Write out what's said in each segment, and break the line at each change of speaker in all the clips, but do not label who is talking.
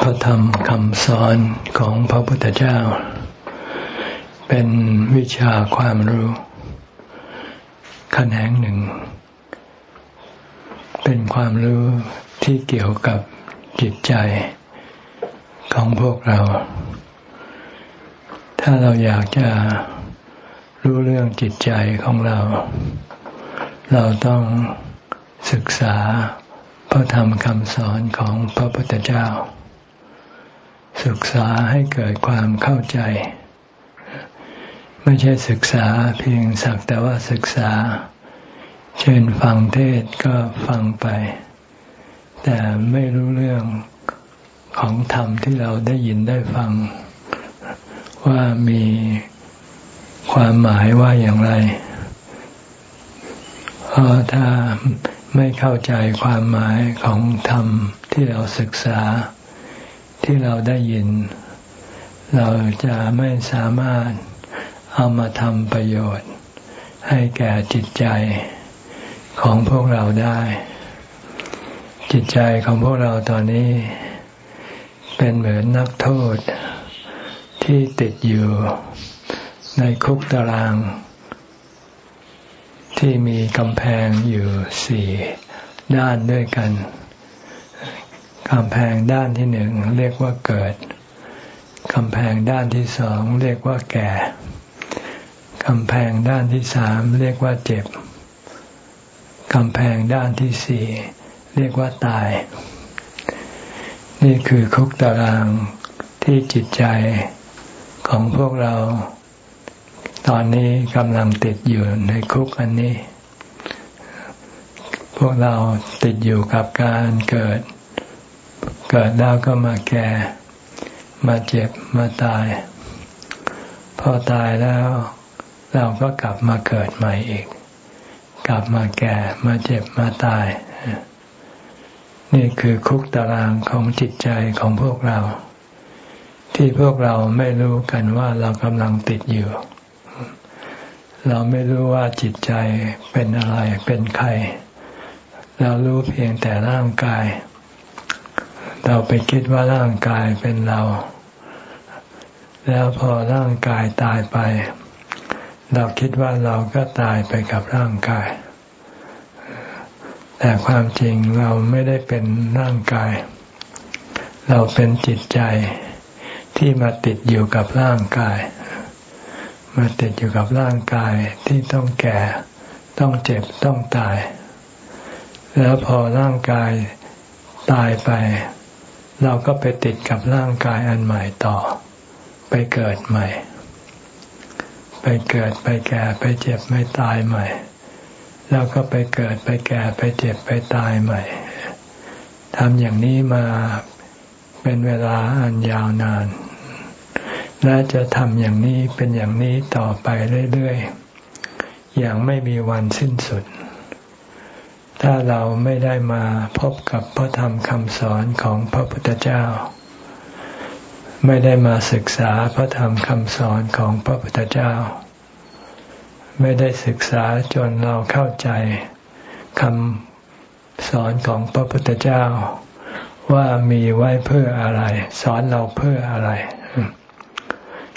พระธรรมคำสอนของพระพุทธเจ้า เป็นวิชาความรู้ขแขนงหนึ่ง เป็นความรู้ที่เกี่ยวกับจิตใจของพวกเรา ถ้าเราอยากจะรู้เรื่องจิตใจของเรา เราต้องศึกษาพระธรรมคำสอนของพระพุทธเจ้า ศึกษาให้เกิดความเข้าใจ ไม่ใช่ศึกษาเพียงสักแต่ว่าศึกษา เช่นฟังเทศก็ฟังไป แต่ไม่รู้เรื่องของธรรมที่เราได้ยินได้ฟัง ว่ามีความหมายว่าอย่างไรเพราะถ้าไม่เข้าใจความหมายของธรรมที่เราศึกษา ที่เราได้ยิน เราจะไม่สามารถเอามาทำประโยชน์ ให้แก่จิตใจของพวกเราได้ จิตใจของพวกเราตอนนี้ เป็นเหมือนนักโทษ ที่ติดอยู่ในคุกตาราง ที่มีกำแพงอยู่สี่ด้านด้วยกัน กำแพงด้านที่หนึ่งเรียกว่าเกิดกำแพงด้านที่สองเรียกว่าแก่กำแพงด้านที่สามเรียกว่าเจ็บกำแพงด้านที่สี่เรียกว่าตาย นี่คือคุกตารางที่จิตใจของพวกเรา ตอนนี้กำลังติดอยู่ในคุกอันนี้ พวกเราติดอยู่กับการเกิด เกิดแล้วก็มาแก่ มาเจ็บมาตาย พอตายแล้ว เราก็กลับมาเกิดใหม่อีก กลับมาแก่มาเจ็บมาตาย นี่คือคุกตารางของจิตใจของพวกเรา ที่พวกเราไม่รู้กันว่าเรากำลังติดอยู่ เราไม่รู้ว่าจิตใจเป็นอะไรเป็นใคร เรารู้เพียงแต่ร่างกายเเราไปคิดว่าร่างกายเป็นเรา แล้วพอร่างกายตายไป เราคิดว่าเราก็ตายไปกับร่างกาย แต่ความจริงเราไม่ได้เป็นร่างกาย เราเป็นจิตใจที่มาติดอยู่กับร่างกาย มาติดอยู่กับร่างกายที่ต้องแก่ ต้องเจ็บ ต้องตาย แล้วพอร่างกายตายไป เราก็ไปติดกับร่างกายอันใหม่ต่อ ไปเกิดใหม่ ไปเกิดไปแก่ไปเจ็บไม่ตายใหม่ แล้วก็ไปเกิดไปแก่ไปเจ็บไปตายใหม่ทำอย่างนี้มาเป็นเวลาอันยาวนาน และจะทำอย่างนี้เป็นอย่างนี้ต่อไปเรื่อยๆ อย่างไม่มีวันสิ้นสุด ถ้าเราไม่ได้มาพบกับพระธรรมคำสอนของพระพุทธเจ้า ไม่ได้มาศึกษาพระธรรมคำสอนของพระพุทธเจ้า ไม่ได้ศึกษาจนเราเข้าใจคำสอนของพระพุทธเจ้า ว่ามีไว้เพื่ออะไร สอนเราเพื่ออะไร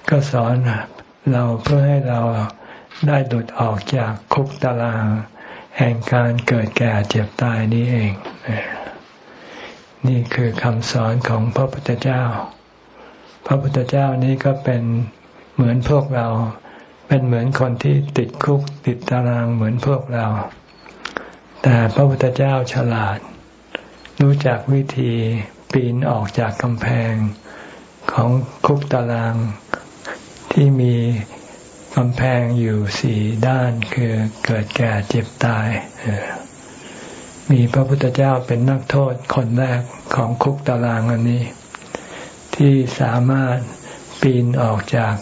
ก็สอนเราเพื่อให้เราได้หลุดออกจากคุกตาราง แห่งการเกิดแก่เจ็บตายนี้เอง นี่คือคำสอนของพระพุทธเจ้า พระพุทธเจ้านี้ก็เป็นเหมือนพวกเรา เป็นเหมือนคนที่ติดคุกติดตารางเหมือนพวกเรา แต่พระพุทธเจ้าฉลาด รู้จักวิธีปีนออกจากกำแพงของคุกตารางที่มีำแพงอยู่สี่ด้านคือเกิดแก่เจ็บตาย มีพระพุทธเจ้าเป็นนักโทษคนแรกของคุกตารางอันนี้ ที่สามารถปีนออกจาก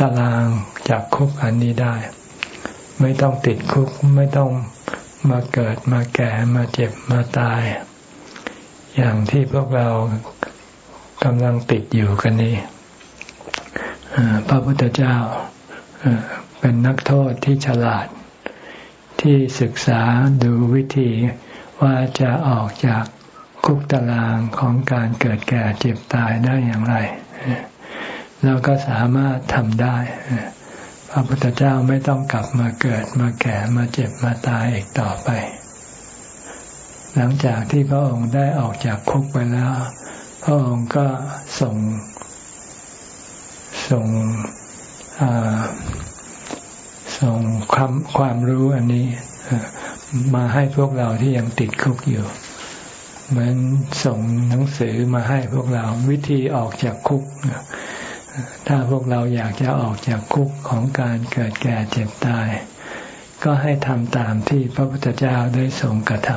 ตารางจากคุกอันนี้ได้ ไม่ต้องติดคุกไม่ต้องมาเกิดมาแก่มาเจ็บมาตาย อย่างที่พวกเรากำลังติดอยู่กันนี้พระพุทธเจ้า เป็นนักโทษที่ฉลาด ที่ศึกษาดูวิธีว่าจะออกจากคุกตารางของการเกิดแก่เจ็บตายได้อย่างไรเราก็สามารถทำได้ พระพุทธเจ้าไม่ต้องกลับมาเกิดมาแก่มาเจ็บมาตายอีกต่อไป หลังจากที่พระองค์ได้ออกจากคุกไปแล้ว พระองค์ก็ส่งส่ง ส่งความความรู้อันนี้มาให้พวกเราที่ยังติดคุกอยู่ เหมือนส่งหนังสือมาให้พวกเราวิธีออกจากคุก ถ้าพวกเราอยากจะออกจากคุกของการเกิดแก่เจ็บตาย ก็ให้ทำตามที่พระพุทธเจ้าได้ทรงกระท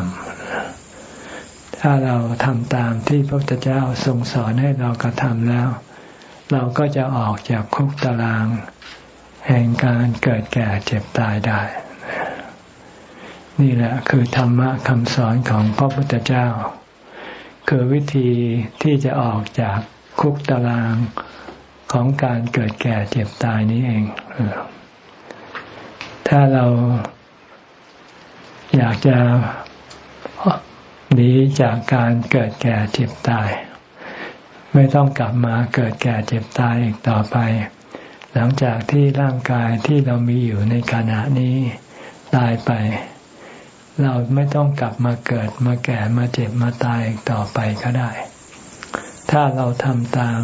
ำถ้าเราทำตามที่พระพุทธเจ้าทรงสอนให้เรากระทำแล้ว เราก็จะออกจากคุกตาราง แห่งการเกิดแก่เจ็บตายได้ นี่แหละคือธรรมะคำสอนของพระพุทธเจ้า คือวิธีที่จะออกจากคุกตารางของการเกิดแก่เจ็บตายนี้เอง ถ้าเราอยากจะหนีจากการเกิดแก่เจ็บตาย ไม่ต้องกลับมาเกิดแก่เจ็บตายอีกต่อไป หลังจากที่ร่างกายที่เรามีอยู่ในขณะนี้ตายไป เราไม่ต้องกลับมาเกิดมาแก่มาเจ็บมาตายอีกต่อไปก็ได้ ถ้าเราทำตาม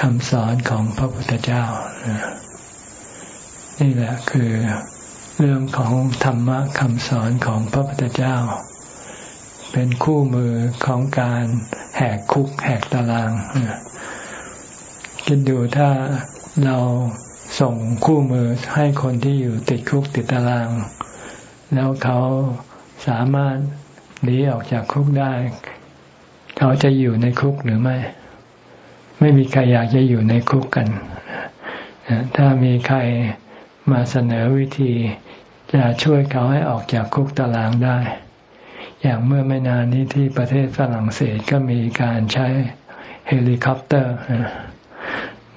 คำสอนของพระพุทธเจ้า นี่แหละคือเรื่องของธรรมะคำสอนของพระพุทธเจ้า เป็นคู่มือของการแหกคุกแหกตาราง คิดดูถ้าเราส่งคู่มือให้คนที่อยู่ติดคุกติดตาราง แล้วเขาสามารถหนีออกจากคุกได้ เขาจะอยู่ในคุกหรือไม่ ไม่มีใครอยากจะอยู่ในคุกกัน ถ้ามีใครมาเสนอวิธีจะช่วยเขาให้ออกจากคุกตารางได้ อย่างเมื่อไม่นานนี้ที่ประเทศฝรั่งเศสก็มีการใช้เฮลิคอปเตอร์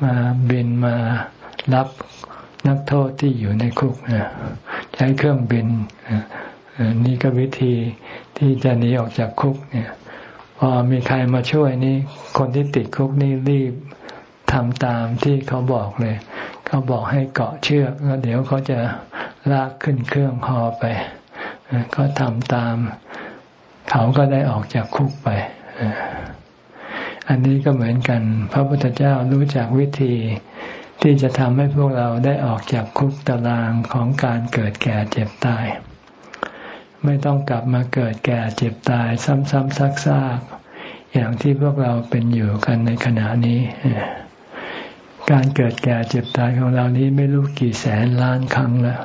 มาบินมารับนักโทษที่อยู่ในคุกใช้เครื่องบินนี่ก็วิธีที่จะหนีออกจากคุกเนี่ยพอมีใครมาช่วยนี่คนที่ติดคุกนี่รีบทำตามที่เขาบอกเลย เขาบอกให้เกาะเชือกแล้วเดี๋ยวเขาจะลากขึ้นเครื่องฮอไป ก็ทำตาม เขาก็ได้ออกจากคุกไป อันนี้ก็เหมือนกัน พระพุทธเจ้ารู้จักวิธีที่จะทำให้พวกเราได้ออกจากคุกตารางของการเกิดแก่เจ็บตาย ไม่ต้องกลับมาเกิดแก่เจ็บตาย ซ้ำๆซักๆอย่างที่พวกเราเป็นอยู่กันในขณะนี้ การเกิดแก่เจ็บตายของเรานี้ไม่รู้กี่แสนล้านครั้งแล้ว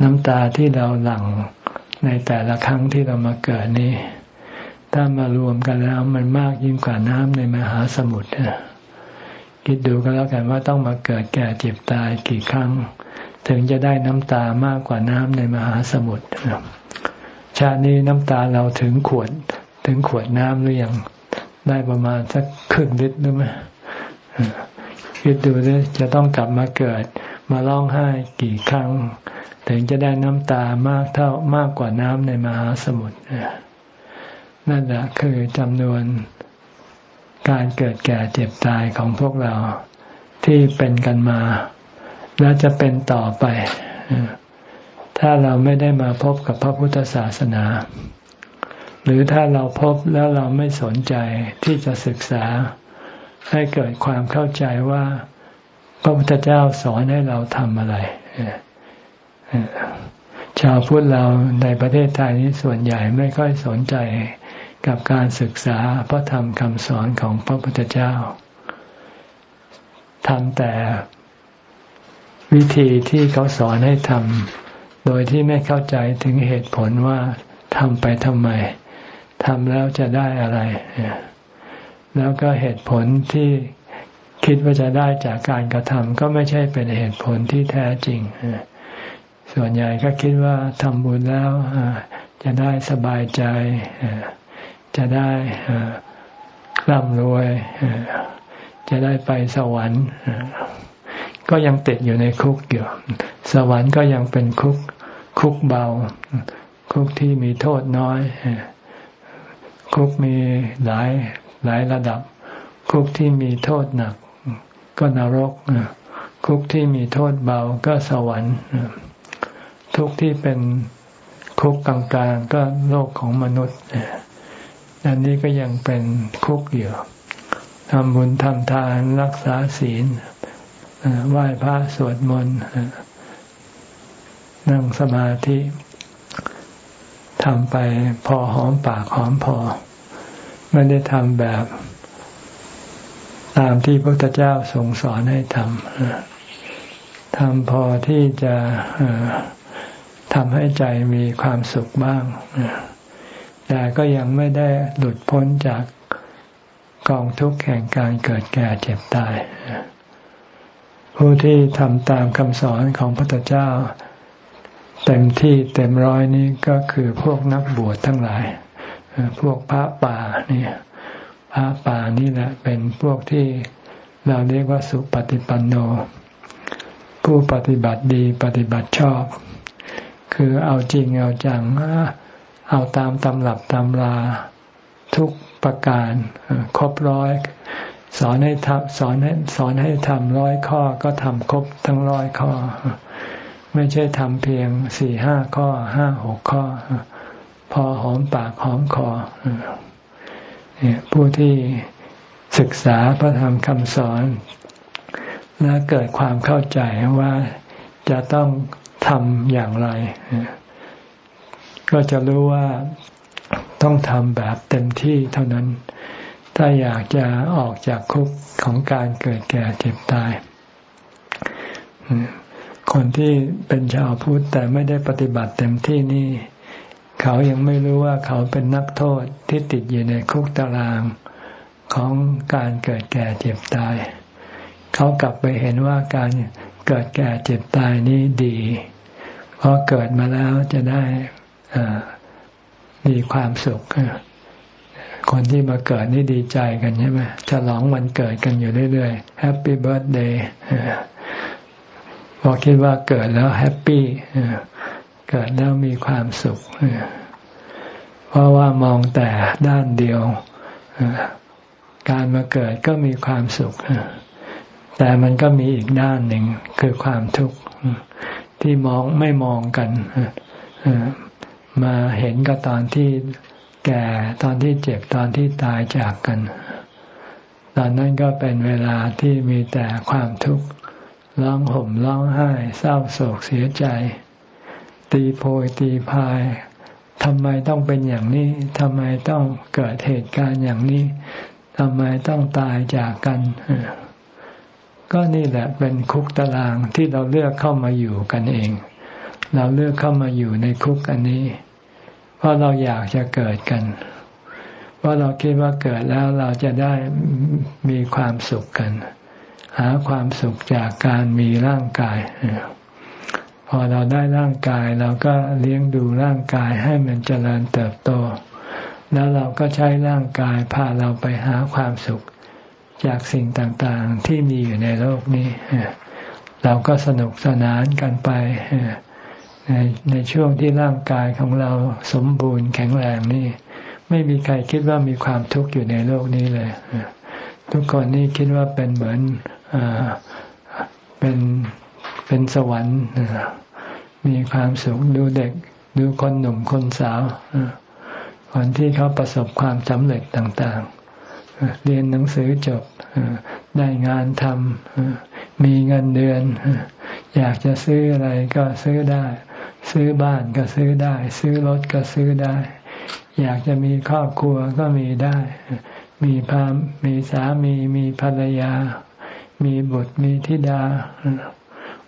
น้ำตาที่เราหลั่ง ในแต่ละครั้งที่เรามาเกิดนี้ ถ้ามารวมกันแล้วมันมากยิ่งกว่าน้ำในมหาสมุทรคิดดูก็แล้วกันว่าต้องมาเกิดแก่เจ็บตายกี่ครั้ง ถึงจะได้น้ำตามากกว่าน้ำในมหาสมุทรชาตินี้น้ำตาเราถึงขวด ถึงขวดน้ำหรือยังได้ประมาณสักครึ่งลิตรหรือไม่คิดดูดิจะต้องกลับมาเกิด มาร้องไห้กี่ครั้ง ถึงจะได้น้ำตามากเท่ามากกว่าน้ำในมหาสมุทรนั่นแหละคือจำนวนการเกิดแก่เจ็บตายของพวกเราที่เป็นกันมา และจะเป็นต่อไป ถ้าเราไม่ได้มาพบกับพระพุทธศาสนา หรือถ้าเราพบแล้วเราไม่สนใจที่จะศึกษา ให้เกิดความเข้าใจว่า พระพุทธเจ้าสอนให้เราทำอะไร ชาวพุทธเราในประเทศไทยนี้ส่วนใหญ่ไม่ค่อยสนใจกับการศึกษาพระธรรมคำสอนของพระพุทธเจ้าทำแต่วิธีที่เขาสอนให้ทำโดยที่ไม่เข้าใจถึงเหตุผลว่าทำไปทำไมทำแล้วจะได้อะไร แล้วก็เหตุผลที่คิดว่าจะได้จากการกระทำก็ไม่ใช่เป็นเหตุผลที่แท้จริง ส่วนใหญ่ก็คิดว่าทำบุญแล้วจะได้สบายใจ จะได้ร่ำรวย จะได้ไปสวรรค์ ก็ยังติดอยู่ในคุกอยู่สวรรค์ก็ยังเป็นคุกคุกเบา คุกที่มีโทษน้อย คุกมีหลายหลายระดับ คุกที่มีโทษหนัก ก็นรก คุกที่มีโทษเบาก็สวรรค์ ทุกที่เป็นคุกกลางๆก็โลกของมนุษย์อันนี้ก็ยังเป็นคุกอยู่ทำบุญทำทานรักษาศีลไหว้พระสวดมนต์นั่งสมาธิทำไปพอหอมปากหอมพอ ไม่ได้ทำแบบ ตามที่พระพุทธเจ้าทรงสอนให้ทำทำพอที่จะ ทำให้ใจมีความสุขบ้าง แต่ก็ยังไม่ได้หลุดพ้นจากกองทุกข์แห่งการเกิดแก่เจ็บตาย ผู้ที่ทำตามคำสอนของพระพุทธเจ้า เต็มที่เต็มร้อยนี้ก็คือพวกนักบวชทั้งหลาย พวกพระป่านี่พระป่านี่แหละเป็นพวกที่เราเรียกว่าสุปฏิปันโน ผู้ปฏิบัติดีปฏิบัติชอบ คือเอาจริงเอาจังเอาตามตำรับตำราทุกประการครบร้อย สอนให้ทำสอนให้สอนให้ทำร้อยข้อก็ทำครบทั้งร้อยข้อ ไม่ใช่ทำเพียงสี่ห้าข้อห้าหกข้อ พอหอมปากหอมคอผู้ที่ศึกษาพระธรรมคำสอน และเกิดความเข้าใจว่าจะต้อง ทำอย่างไร ก็จะรู้ว่าต้องทำแบบเต็มที่เท่านั้น ถ้าอยากจะออกจากคุกของการเกิดแก่เจ็บตาย คนที่เป็นชาวพุทธแต่ไม่ได้ปฏิบัติเต็มที่นี่ เขายังไม่รู้ว่าเขาเป็นนักโทษที่ติดอยู่ในคุกตารางของการเกิดแก่เจ็บตาย เขากลับไปเห็นว่าการเกิดแก่เจ็บตายนี้ดี พอเกิดมาแล้วจะได้มีความสุข คนที่มาเกิดนี่ดีใจกันใช่ไหมฉลองวันเกิดกันอยู่เรื่อยๆ Happy Birthdayพอคิดว่าเกิดแล้วแฮปปี้เกิดแล้วมีความสุข เพราะว่ามองแต่ด้านเดียว การมาเกิดก็มีความสุข แต่มันก็มีอีกด้านหนึ่งคือความทุกข์ ที่มองไม่มองกันมาเห็นก็ตอนที่แก่ตอนที่เจ็บตอนที่ตายจากกัน ตอนนั้นก็เป็นเวลาที่มีแต่ความทุกข์ร้องห่มร้องไห้ เศร้าโศกเสียใจ ตีโพยตีพายทำไมต้องเป็นอย่างนี้ทำไมต้องเกิดเหตุการณ์อย่างนี้ทำไมต้องตายจากกัน ก็นี่แหละเป็นคุกตารางที่เราเลือกเข้ามาอยู่กันเอง เราเลือกเข้ามาอยู่ในคุกอันนี้ เพราะเราอยากจะเกิดกัน เพราะเราคิดว่าเกิดแล้วเราจะได้มีความสุขกัน หาความสุขจากการมีร่างกาย พอเราได้ร่างกายเราก็เลี้ยงดูร่างกายให้มันเจริญเติบโต แล้วเราก็ใช้ร่างกายพาเราไปหาความสุข จากสิ่งต่างๆที่มีอยู่ในโลกนี้ เราก็สนุกสนานกันไปในในช่วงที่ร่างกายของเราสมบูรณ์แข็งแรงนี่ ไม่มีใครคิดว่ามีความทุกข์อยู่ในโลกนี้เลย ทุกคนนี่คิดว่าเป็นเหมือนเป็นเป็นสวรรค์มีความสุขดูเด็ก ดูคนหนุ่มคนสาวคนที่เขาประสบความสำเร็จต่างๆ เรียนหนังสือจบได้งานทำมีเงินเดือน อยากจะซื้ออะไรก็ซื้อได้ ซื้อบ้านก็ซื้อได้ ซื้อรถก็ซื้อได้ อยากจะมีครอบครัวก็มีได้ มีพามมีสามีมีภรรยา มีบุตรมีธิดา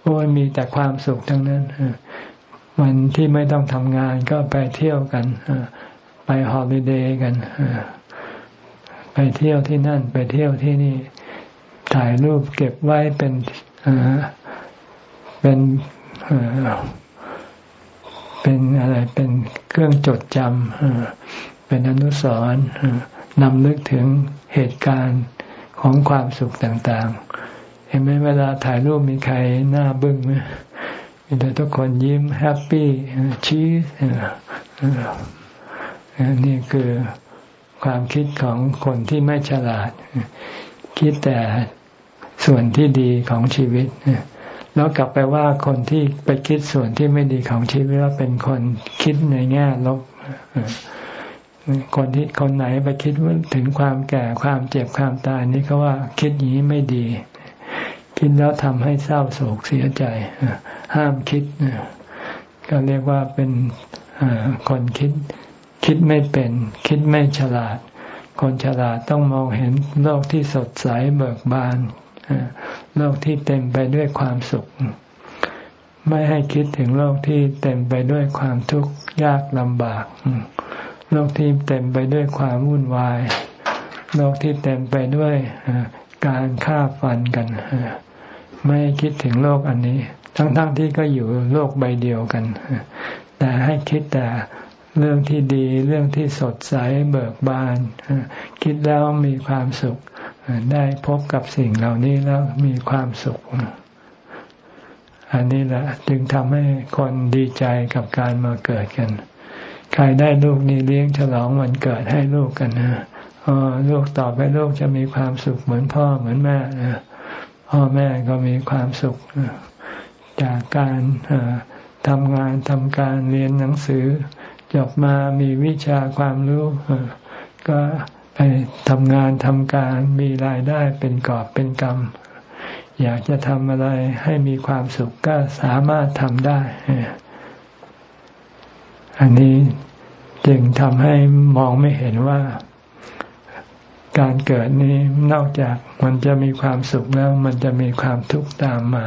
โอ้ยมีแต่ความสุขทั้งนั้นวันที่ไม่ต้องทำงานก็ไปเที่ยวกันไปฮอลิเดย์กัน ไปเที่ยวที่นั่นไปเที่ยวที่นี่ ถ่ายรูปเก็บไว้เป็นเป็นเป็นอะไรเป็นเครื่องจดจำเป็นอนุสรณ์นำลึกถึงเหตุการณ์ของความสุขต่างๆ เห็นไหมเวลาถ่ายรูปมีใครหน้าบึ้งไหมมีแต่ทุกคนยิ้มแฮปปี้ชีสนี่คือ ความคิดของคนที่ไม่ฉลาด คิดแต่ส่วนที่ดีของชีวิต แล้วกลับไปว่าคนที่ไปคิดส่วนที่ไม่ดีของชีวิตว่าเป็นคนคิดในแง่ลบคนที่คนไหนไปคิดถึงความแก่ความเจ็บความตายนี่เขาว่าคิดอย่างนี้ไม่ดี คิดแล้วทำให้เศร้าโศกเสียใจ ห้ามคิดก็เรียกว่าเป็นคนคิด คิดไม่เป็น คิดไม่ฉลาด คนฉลาดต้องมองเห็นโลกที่สดใสเบิกบาน โลกที่เต็มไปด้วยความสุข ไม่ให้คิดถึงโลกที่เต็มไปด้วยความทุกข์ยากลำบาก โลกที่เต็มไปด้วยความวุ่นวาย โลกที่เต็มไปด้วยการฆ่าฟันกัน ไม่คิดถึงโลกอันนี้ ทั้งๆทที่ก็อยู่โลกใบเดียวกัน แต่ให้คิดแต่ เรื่องที่ดีเรื่องที่สดใสเบิกบาน คิดแล้วมีความสุข ได้พบกับสิ่งเหล่านี้แล้วมีความสุข อันนี้แหละจึงทำให้คนดีใจกับการมาเกิดกัน ใครได้ลูกนี่เลี้ยงฉลองวันเกิดให้ลูกกันนะลูกต่อไปลูกจะมีความสุขเหมือนพ่อเหมือนแม่นะพ่อแม่ก็มีความสุขจากการทำงานทำการเรียนหนังสือ จบมามีวิชาความรู้ก็ไปทำงานทำการมีรายได้เป็นกอบเป็นกรรม อยากจะทำอะไรให้มีความสุขก็สามารถทำได้ อันนี้จึงทำให้มองไม่เห็นว่า การเกิดนี้นอกจากมันจะมีความสุขแล้ว มันจะมีความทุกข์ตามมา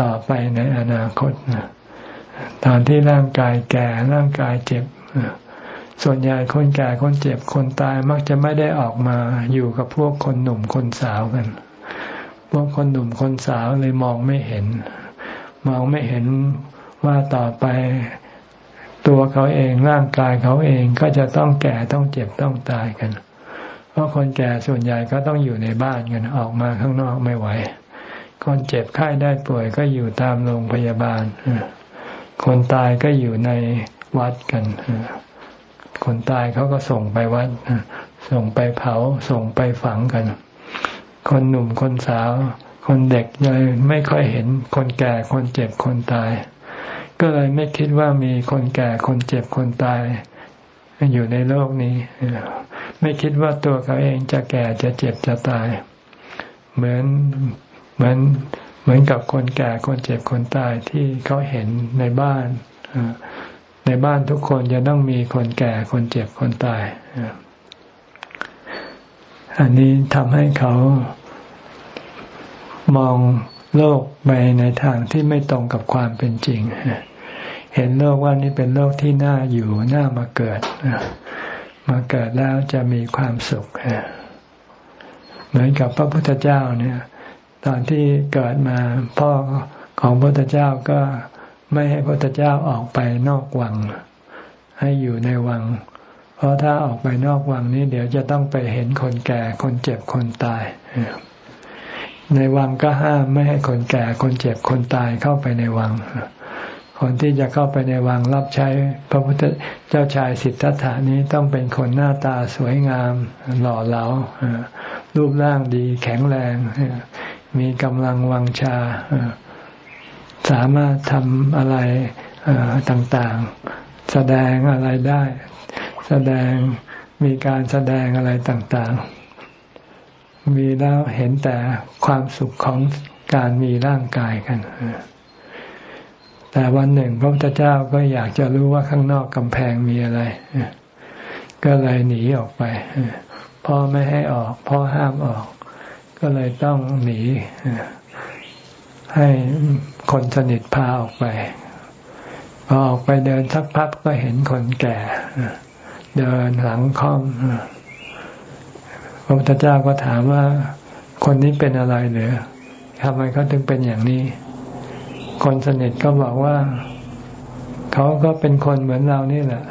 ต่อไปในอนาคต ตอนที่ร่างกายแก่ร่างกายเจ็บส่วนใหญ่คนแก่คนเจ็บคนตายมักจะไม่ได้ออกมาอยู่กับพวกคนหนุ่มคนสาวกัน พวกคนหนุ่มคนสาวเลยมองไม่เห็น มองไม่เห็นว่าต่อไปตัวเขาเองร่างกายเขาเองก็จะต้องแก่ต้องเจ็บต้องตายกัน เพราะคนแก่ส่วนใหญ่ก็ต้องอยู่ในบ้านกันออกมาข้างนอกไม่ไหวคนเจ็บไข้ได้ป่วยก็อยู่ตามโรงพยาบาล คนตายก็อยู่ในวัดกัน คนตายเขาก็ส่งไปวัด ส่งไปเผา ส่งไปฝังกัน คนหนุ่มคนสาว คนเด็กเลยไม่ค่อยเห็นคนแก่คนเจ็บคนตาย ก็เลยไม่คิดว่ามีคนแก่คนเจ็บคนตาย อยู่ในโลกนี้ ไม่คิดว่าตัวเขาเองจะแก่จะเจ็บจะตาย เหมือนเหมือน เหมือนกับคนแก่คนเจ็บคนตายที่เขาเห็นในบ้านในบ้านทุกคนจะต้องมีคนแก่คนเจ็บคนตายอันนี้ทำให้เขามองโลกไปในทางที่ไม่ตรงกับความเป็นจริง เห็นโลกว่านี่เป็นโลกที่น่าอยู่น่ามาเกิดมาเกิดแล้วจะมีความสุขเหมือนกับพระพุทธเจ้าเนี่ย ตอนที่เกิดมาพ่อของพระพุทธเจ้าก็ไม่ให้พระพุทธเจ้าออกไปนอกวัง ให้อยู่ในวัง เพราะถ้าออกไปนอกวังนี้ เดี๋ยวจะต้องไปเห็นคนแก่คนเจ็บคนตาย ในวังก็ห้ามไม่ให้คนแก่คนเจ็บคนตายเข้าไปในวัง คนที่จะเข้าไปในวังรับใช้พระพุทธเจ้าชายสิทธัตถานี้ต้องเป็นคนหน้าตาสวยงามหล่อเหลารูปร่างดีแข็งแรง มีกำลังวังชา สามารถทำอะไรต่างๆ แสดงอะไรได้ แสดงมีการแสดงอะไรต่างๆ มีแล้วเห็นแต่ความสุขของการมีร่างกายกัน แต่วันหนึ่งพระพุทธเจ้าก็อยากจะรู้ว่าข้างนอกกำแพงมีอะไร ก็เลยหนีออกไปพ่อไม่ให้ออก พ่อห้ามออก ก็เลยต้องหนี ให้คนสนิทพาออกไปพอออกไปเดินสักพักก็เห็นคนแก่ เดินหลังค่อมพระพุทธเจ้าก็ถามว่า คนนี้เป็นอะไรหรือทำไมเขาถึงเป็นอย่างนี้ คนสนิทก็บอกว่า เขาก็เป็นคนเหมือนเรานี่แหละ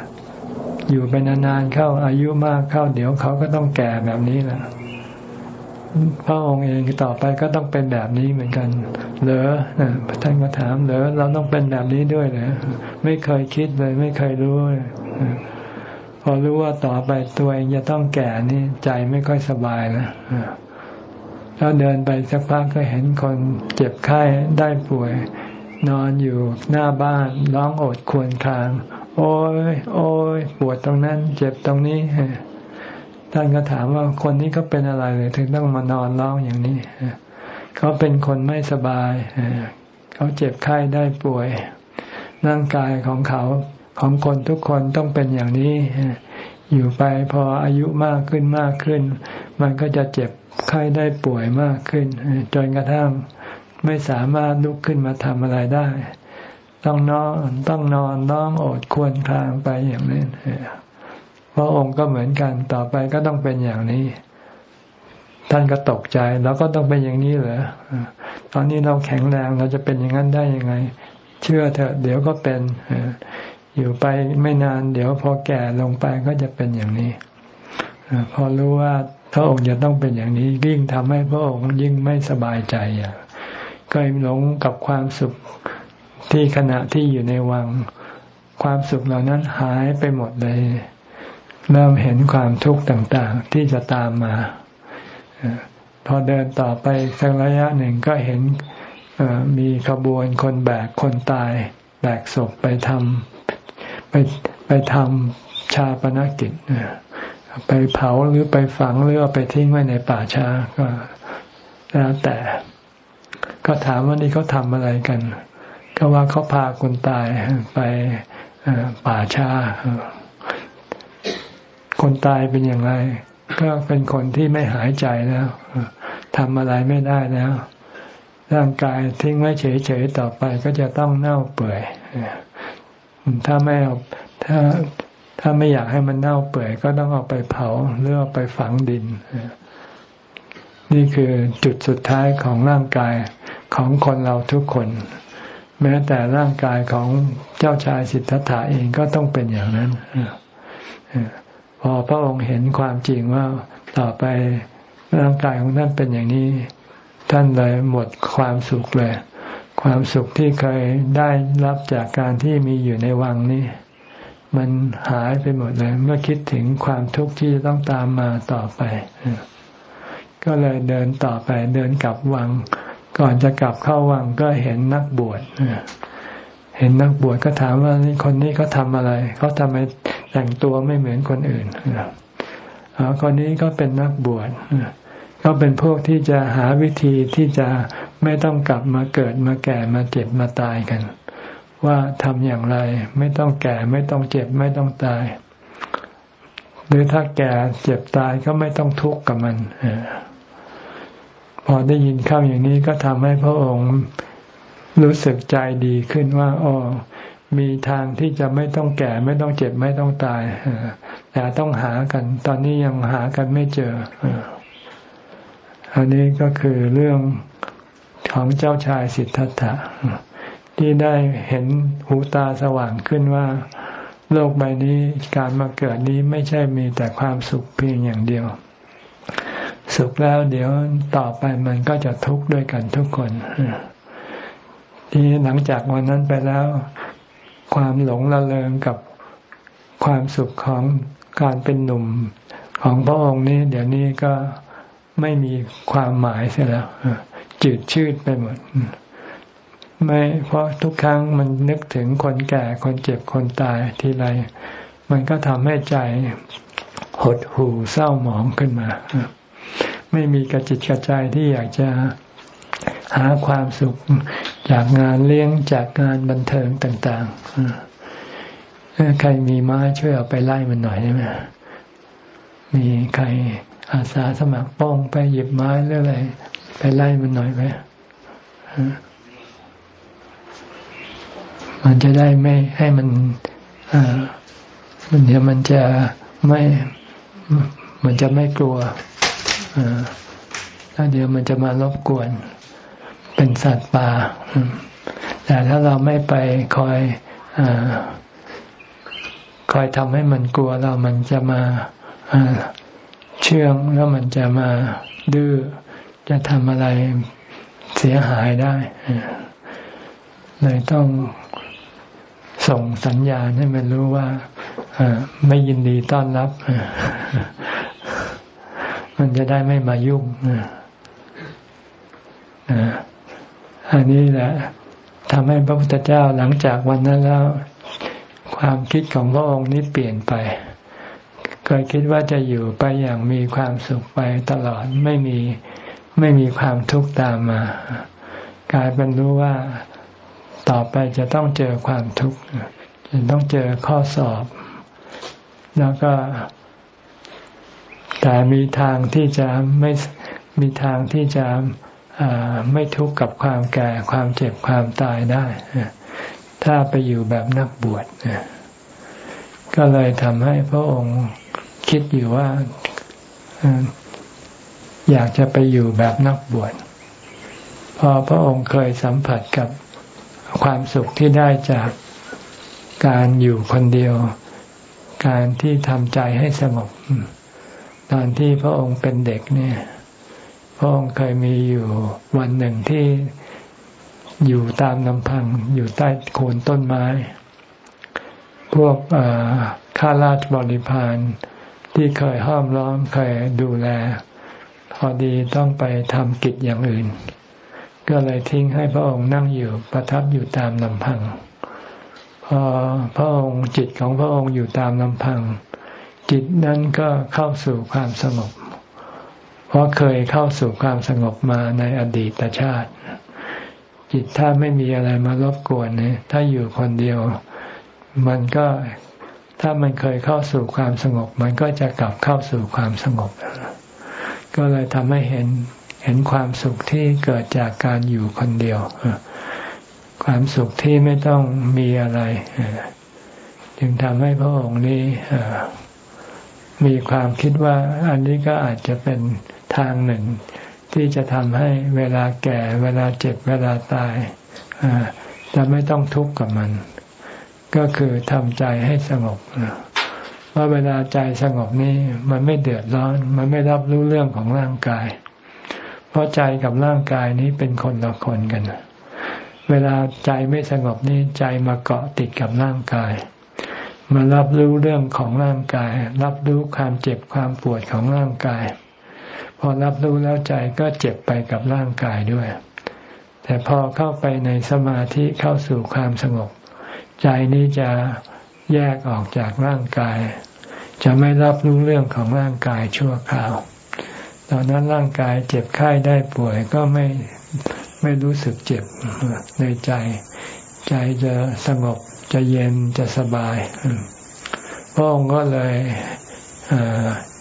อยู่ไปนานๆเข้าอายุมากเข้า เดี๋ยวเขาก็ต้องแก่แบบนี้แหละ พระองค์เองต่อไปก็ต้องเป็นแบบนี้เหมือนกัน เหรอท่านก็ถามเหรอเราต้องเป็นแบบนี้ด้วยเหรอไม่เคยคิดเลย ไม่เคยรู้พอรู้ว่าต่อไปตัวเองจะต้องแก่นี่ใจไม่ค่อยสบายนะแล้วเดินไปสักพักก็เห็นคนเจ็บไข้ได้ป่วย นอนอยู่หน้าบ้านร้องโอดควรคาง โอ้ยโอ้ยปวดตรงนั้น เจ็บตรงนี้ ท่านก็ถามว่าคนนี้เขาเป็นอะไรเลย ถึงต้องมานอนร้องอย่างนี้เขาเป็นคนไม่สบายเขาเจ็บไข้ได้ป่วย ร่างกายของเขาของคนทุกคนต้องเป็นอย่างนี้ อยู่ไปพออายุมากขึ้นมากขึ้น มันก็จะเจ็บไข้ได้ป่วยมากขึ้นจนกระทั่งไม่สามารถลุกขึ้นมาทำอะไรได้ ต้องนอนต้องนอนน้องอดควรคลางไปอย่างนี้ ระองค์ก็เหมือนกันต่อไปก็ต้องเป็นอย่างนี้ ท่านก็ตกใจแล้วก็ต้องเป็นอย่างนี้เหรอตอนนี้เราแข็งแรงเราจะเป็นอย่างนั้นได้ยังไง เชื่อเถอะเดี๋ยวก็เป็นอยู่ไปไม่นาน เดี๋ยวพอแก่ลงไปก็จะเป็นอย่างนี้พอรู้ว่าพระองค์จะต้องเป็นอย่างนี้ ยิ่งทำให้พระองค์ยิ่งไม่สบายใจอะก็หลงกับความสุขที่ขณะที่อยู่ในวัง ความสุขเหล่านั้นหายไปหมดเลย เริ่มเห็นความทุกข์ต่างๆ ที่จะตามมาพอเดินต่อไปสักระยะหนึ่งก็เห็นมีขบวนคนแบกคนตาย แบกศพไปทำไปไปทำชาปนกิจไปเผาหรือไปฝังหรือเอาไปทิ้งไว้ในป่าช้าก็แล้วแต่ ก็ถามว่านี่เขาทำอะไรกัน ก็ว่าเขาพาคนตายไปป่าช้า คนตายเป็นอย่างไร ก็เป็นคนที่ไม่หายใจแล้วทำอะไรไม่ได้แล้ว ร่างกายทิ้งไว้เฉยๆต่อไปก็จะต้องเน่าเปื่อยถ้าไม่เอาถ้าถ้าไม่อยากให้มันเน่าเปื่อยก็ต้องเอาไปเผาหรือเอาไปฝังดิน นี่คือจุดสุดท้ายของร่างกายของคนเราทุกคน แม้แต่ร่างกายของเจ้าชายสิทธัตถะเองก็ต้องเป็นอย่างนั้น พอพระองค์เห็นความจริงว่าต่อไปร่างกายของท่านเป็นอย่างนี้ ท่านเลยหมดความสุขเลย ความสุขที่เคยได้รับจากการที่มีอยู่ในวังนี้มันหายไปหมดเลย เมื่อคิดถึงความทุกข์ที่จะต้องตามมาต่อไป ก็เลยเดินต่อไปเดินกลับวัง ก่อนจะกลับเข้าวังก็เห็นนักบวชเห็นนักบวชก็ถามว่านี่คนนี้เขาทำอะไรเขาทำไม แต่งตัวไม่เหมือนคนอื่นคนนี้ก็เป็นนักบวชก็เป็นพวกที่จะหาวิธีที่จะไม่ต้องกลับมาเกิดมาแก่มาเจ็บมาตายกัน ว่าทำอย่างไร ไม่ต้องแก่ไม่ต้องเจ็บไม่ต้องตาย หรือถ้าแก่เจ็บตายก็ไม่ต้องทุกข์กับมันพอได้ยินคำอย่างนี้ก็ทำให้พระองค์รู้สึกใจดีขึ้นว่าอ๋อ มีทางที่จะไม่ต้องแก่ไม่ต้องเจ็บไม่ต้องตายแต่ต้องหากัน ตอนนี้ยังหากันไม่เจออันนี้ก็คือเรื่องของเจ้าชายสิทธัตถะที่ได้เห็นหูตาสว่างขึ้นว่า โลกใบนี้การมาเกิดนี้ไม่ใช่มีแต่ความสุขเพียงอย่างเดียว สุขแล้วเดี๋ยวต่อไปมันก็จะทุกข์ด้วยกันทุกคน ที่หลังจากวันนั้นไปแล้ว ความหลงละเลงกับความสุขของการเป็นหนุ่มของพระองค์นี้เดี๋ยวนี้ก็ไม่มีความหมายเสียแล้วจืดชืดไปหมดไม่เพราะทุกครั้งมันนึกถึงคนแก่คนเจ็บคนตายทีไร มันก็ทำให้ใจหดหู่เศร้าหมองขึ้นมา ไม่มีกระจิตกระใจที่อยากจะ หาความสุขจากงานเลี้ยงจากงานบันเทิงต่างๆใครมีไม้ช่วยเอาไปไล่มันหน่อยได้ไหมมีใครอาสาสมัครป้องไปหยิบไม้หรืออะไรไปไล่มันหน่อยไหมมันจะได้ไม่ให้มันมันเดี๋ยวมันจะไม่มันจะไม่กลัวอ่าแล้วเดี๋ยวมันจะมารบกวน เป็นสัตว์ป่า แต่ถ้าเราไม่ไปคอยอคอยทำให้มันกลัวเรามันจะมาเชื่องแล้วมันจะมาดื้อจะทำอะไรเสียหายได้เลยต้องส่งสัญญาณให้มันรู้ว่าไม่ยินดีต้อนรับ มันจะได้ไม่มายุ่ง อันนี้แหละทำให้พระพุทธเจ้าหลังจากวันนั้นแล้ว ความคิดของพระองค์นี้เปลี่ยนไปเคยคิดว่าจะอยู่ไปอย่างมีความสุขไปตลอดไม่มีไม่มีความทุกข์ตามมา กลายเป็นรู้ว่าต่อไปจะต้องเจอความทุกข์จะต้องเจอข้อสอบ แล้วก็ แต่มีทางที่จะไม่มีทางที่จะ ไม่ทุกข์กับความแก่ความเจ็บความตายได้ ถ้าไปอยู่แบบนักบวชก็เลยทำให้พระองค์คิดอยู่ว่าอยากจะไปอยู่แบบนักบวชพอพระองค์เคยสัมผัสกับความสุขที่ได้จากการอยู่คนเดียว การที่ทำใจให้สงบตอนที่พระองค์เป็นเด็กเนี่ย พระองค์เคยมีอยู่วันหนึ่งที่อยู่ตามลำพังอยู่ใต้โคนต้นไม้ พวกข้าราชบริพารที่เคยห้อมล้อมเคยดูแล พอดีต้องไปทำกิจอย่างอื่น ก็เลยทิ้งให้พระองค์นั่งอยู่ประทับอยู่ตามลำพัง พอพระองค์จิตของพระองค์อยู่ตามลำพัง จิตนั้นก็เข้าสู่ความสงบ เพราะเคยเข้าสู่ความสงบมาในอดีตชาติ จิตถ้าไม่มีอะไรมารบกวนเนี่ยถ้าอยู่คนเดียว มันก็ถ้ามันเคยเข้าสู่ความสงบ มันก็จะกลับเข้าสู่ความสงบ ก็เลยทำให้เห็นเห็นความสุขที่เกิดจากการอยู่คนเดียว ความสุขที่ไม่ต้องมีอะไรจึงทำให้พระองค์นี้มีความคิดว่าอันนี้ก็อาจจะเป็น ทางหนึ่ง ที่จะทำให้เวลาแก่เวลาเจ็บเวลาตายจะไม่ต้องทุกข์กับมัน ก็คือทำใจให้สงบว่าเวลาใจสงบนี่มันไม่เดือดร้อน มันไม่รับรู้เรื่องของร่างกาย เพราะใจกับร่างกายนี้เป็นคนละคนกัน เวลาใจไม่สงบนี่ใจมาเกาะติดกับร่างกายมารับรู้เรื่องของร่างกาย รับรู้ความเจ็บความปวดของร่างกาย พอรับรู้แล้วใจก็เจ็บไปกับร่างกายด้วย แต่พอเข้าไปในสมาธิเข้าสู่ความสงบ ใจนี้จะแยกออกจากร่างกาย จะไม่รับรู้เรื่องของร่างกายชั่วคราว ตอนนั้นร่างกายเจ็บไข้ได้ป่วยก็ไม่ไม่รู้สึกเจ็บในใจ ใจจะสงบจะเย็นจะสบายพระองค์ก็เลย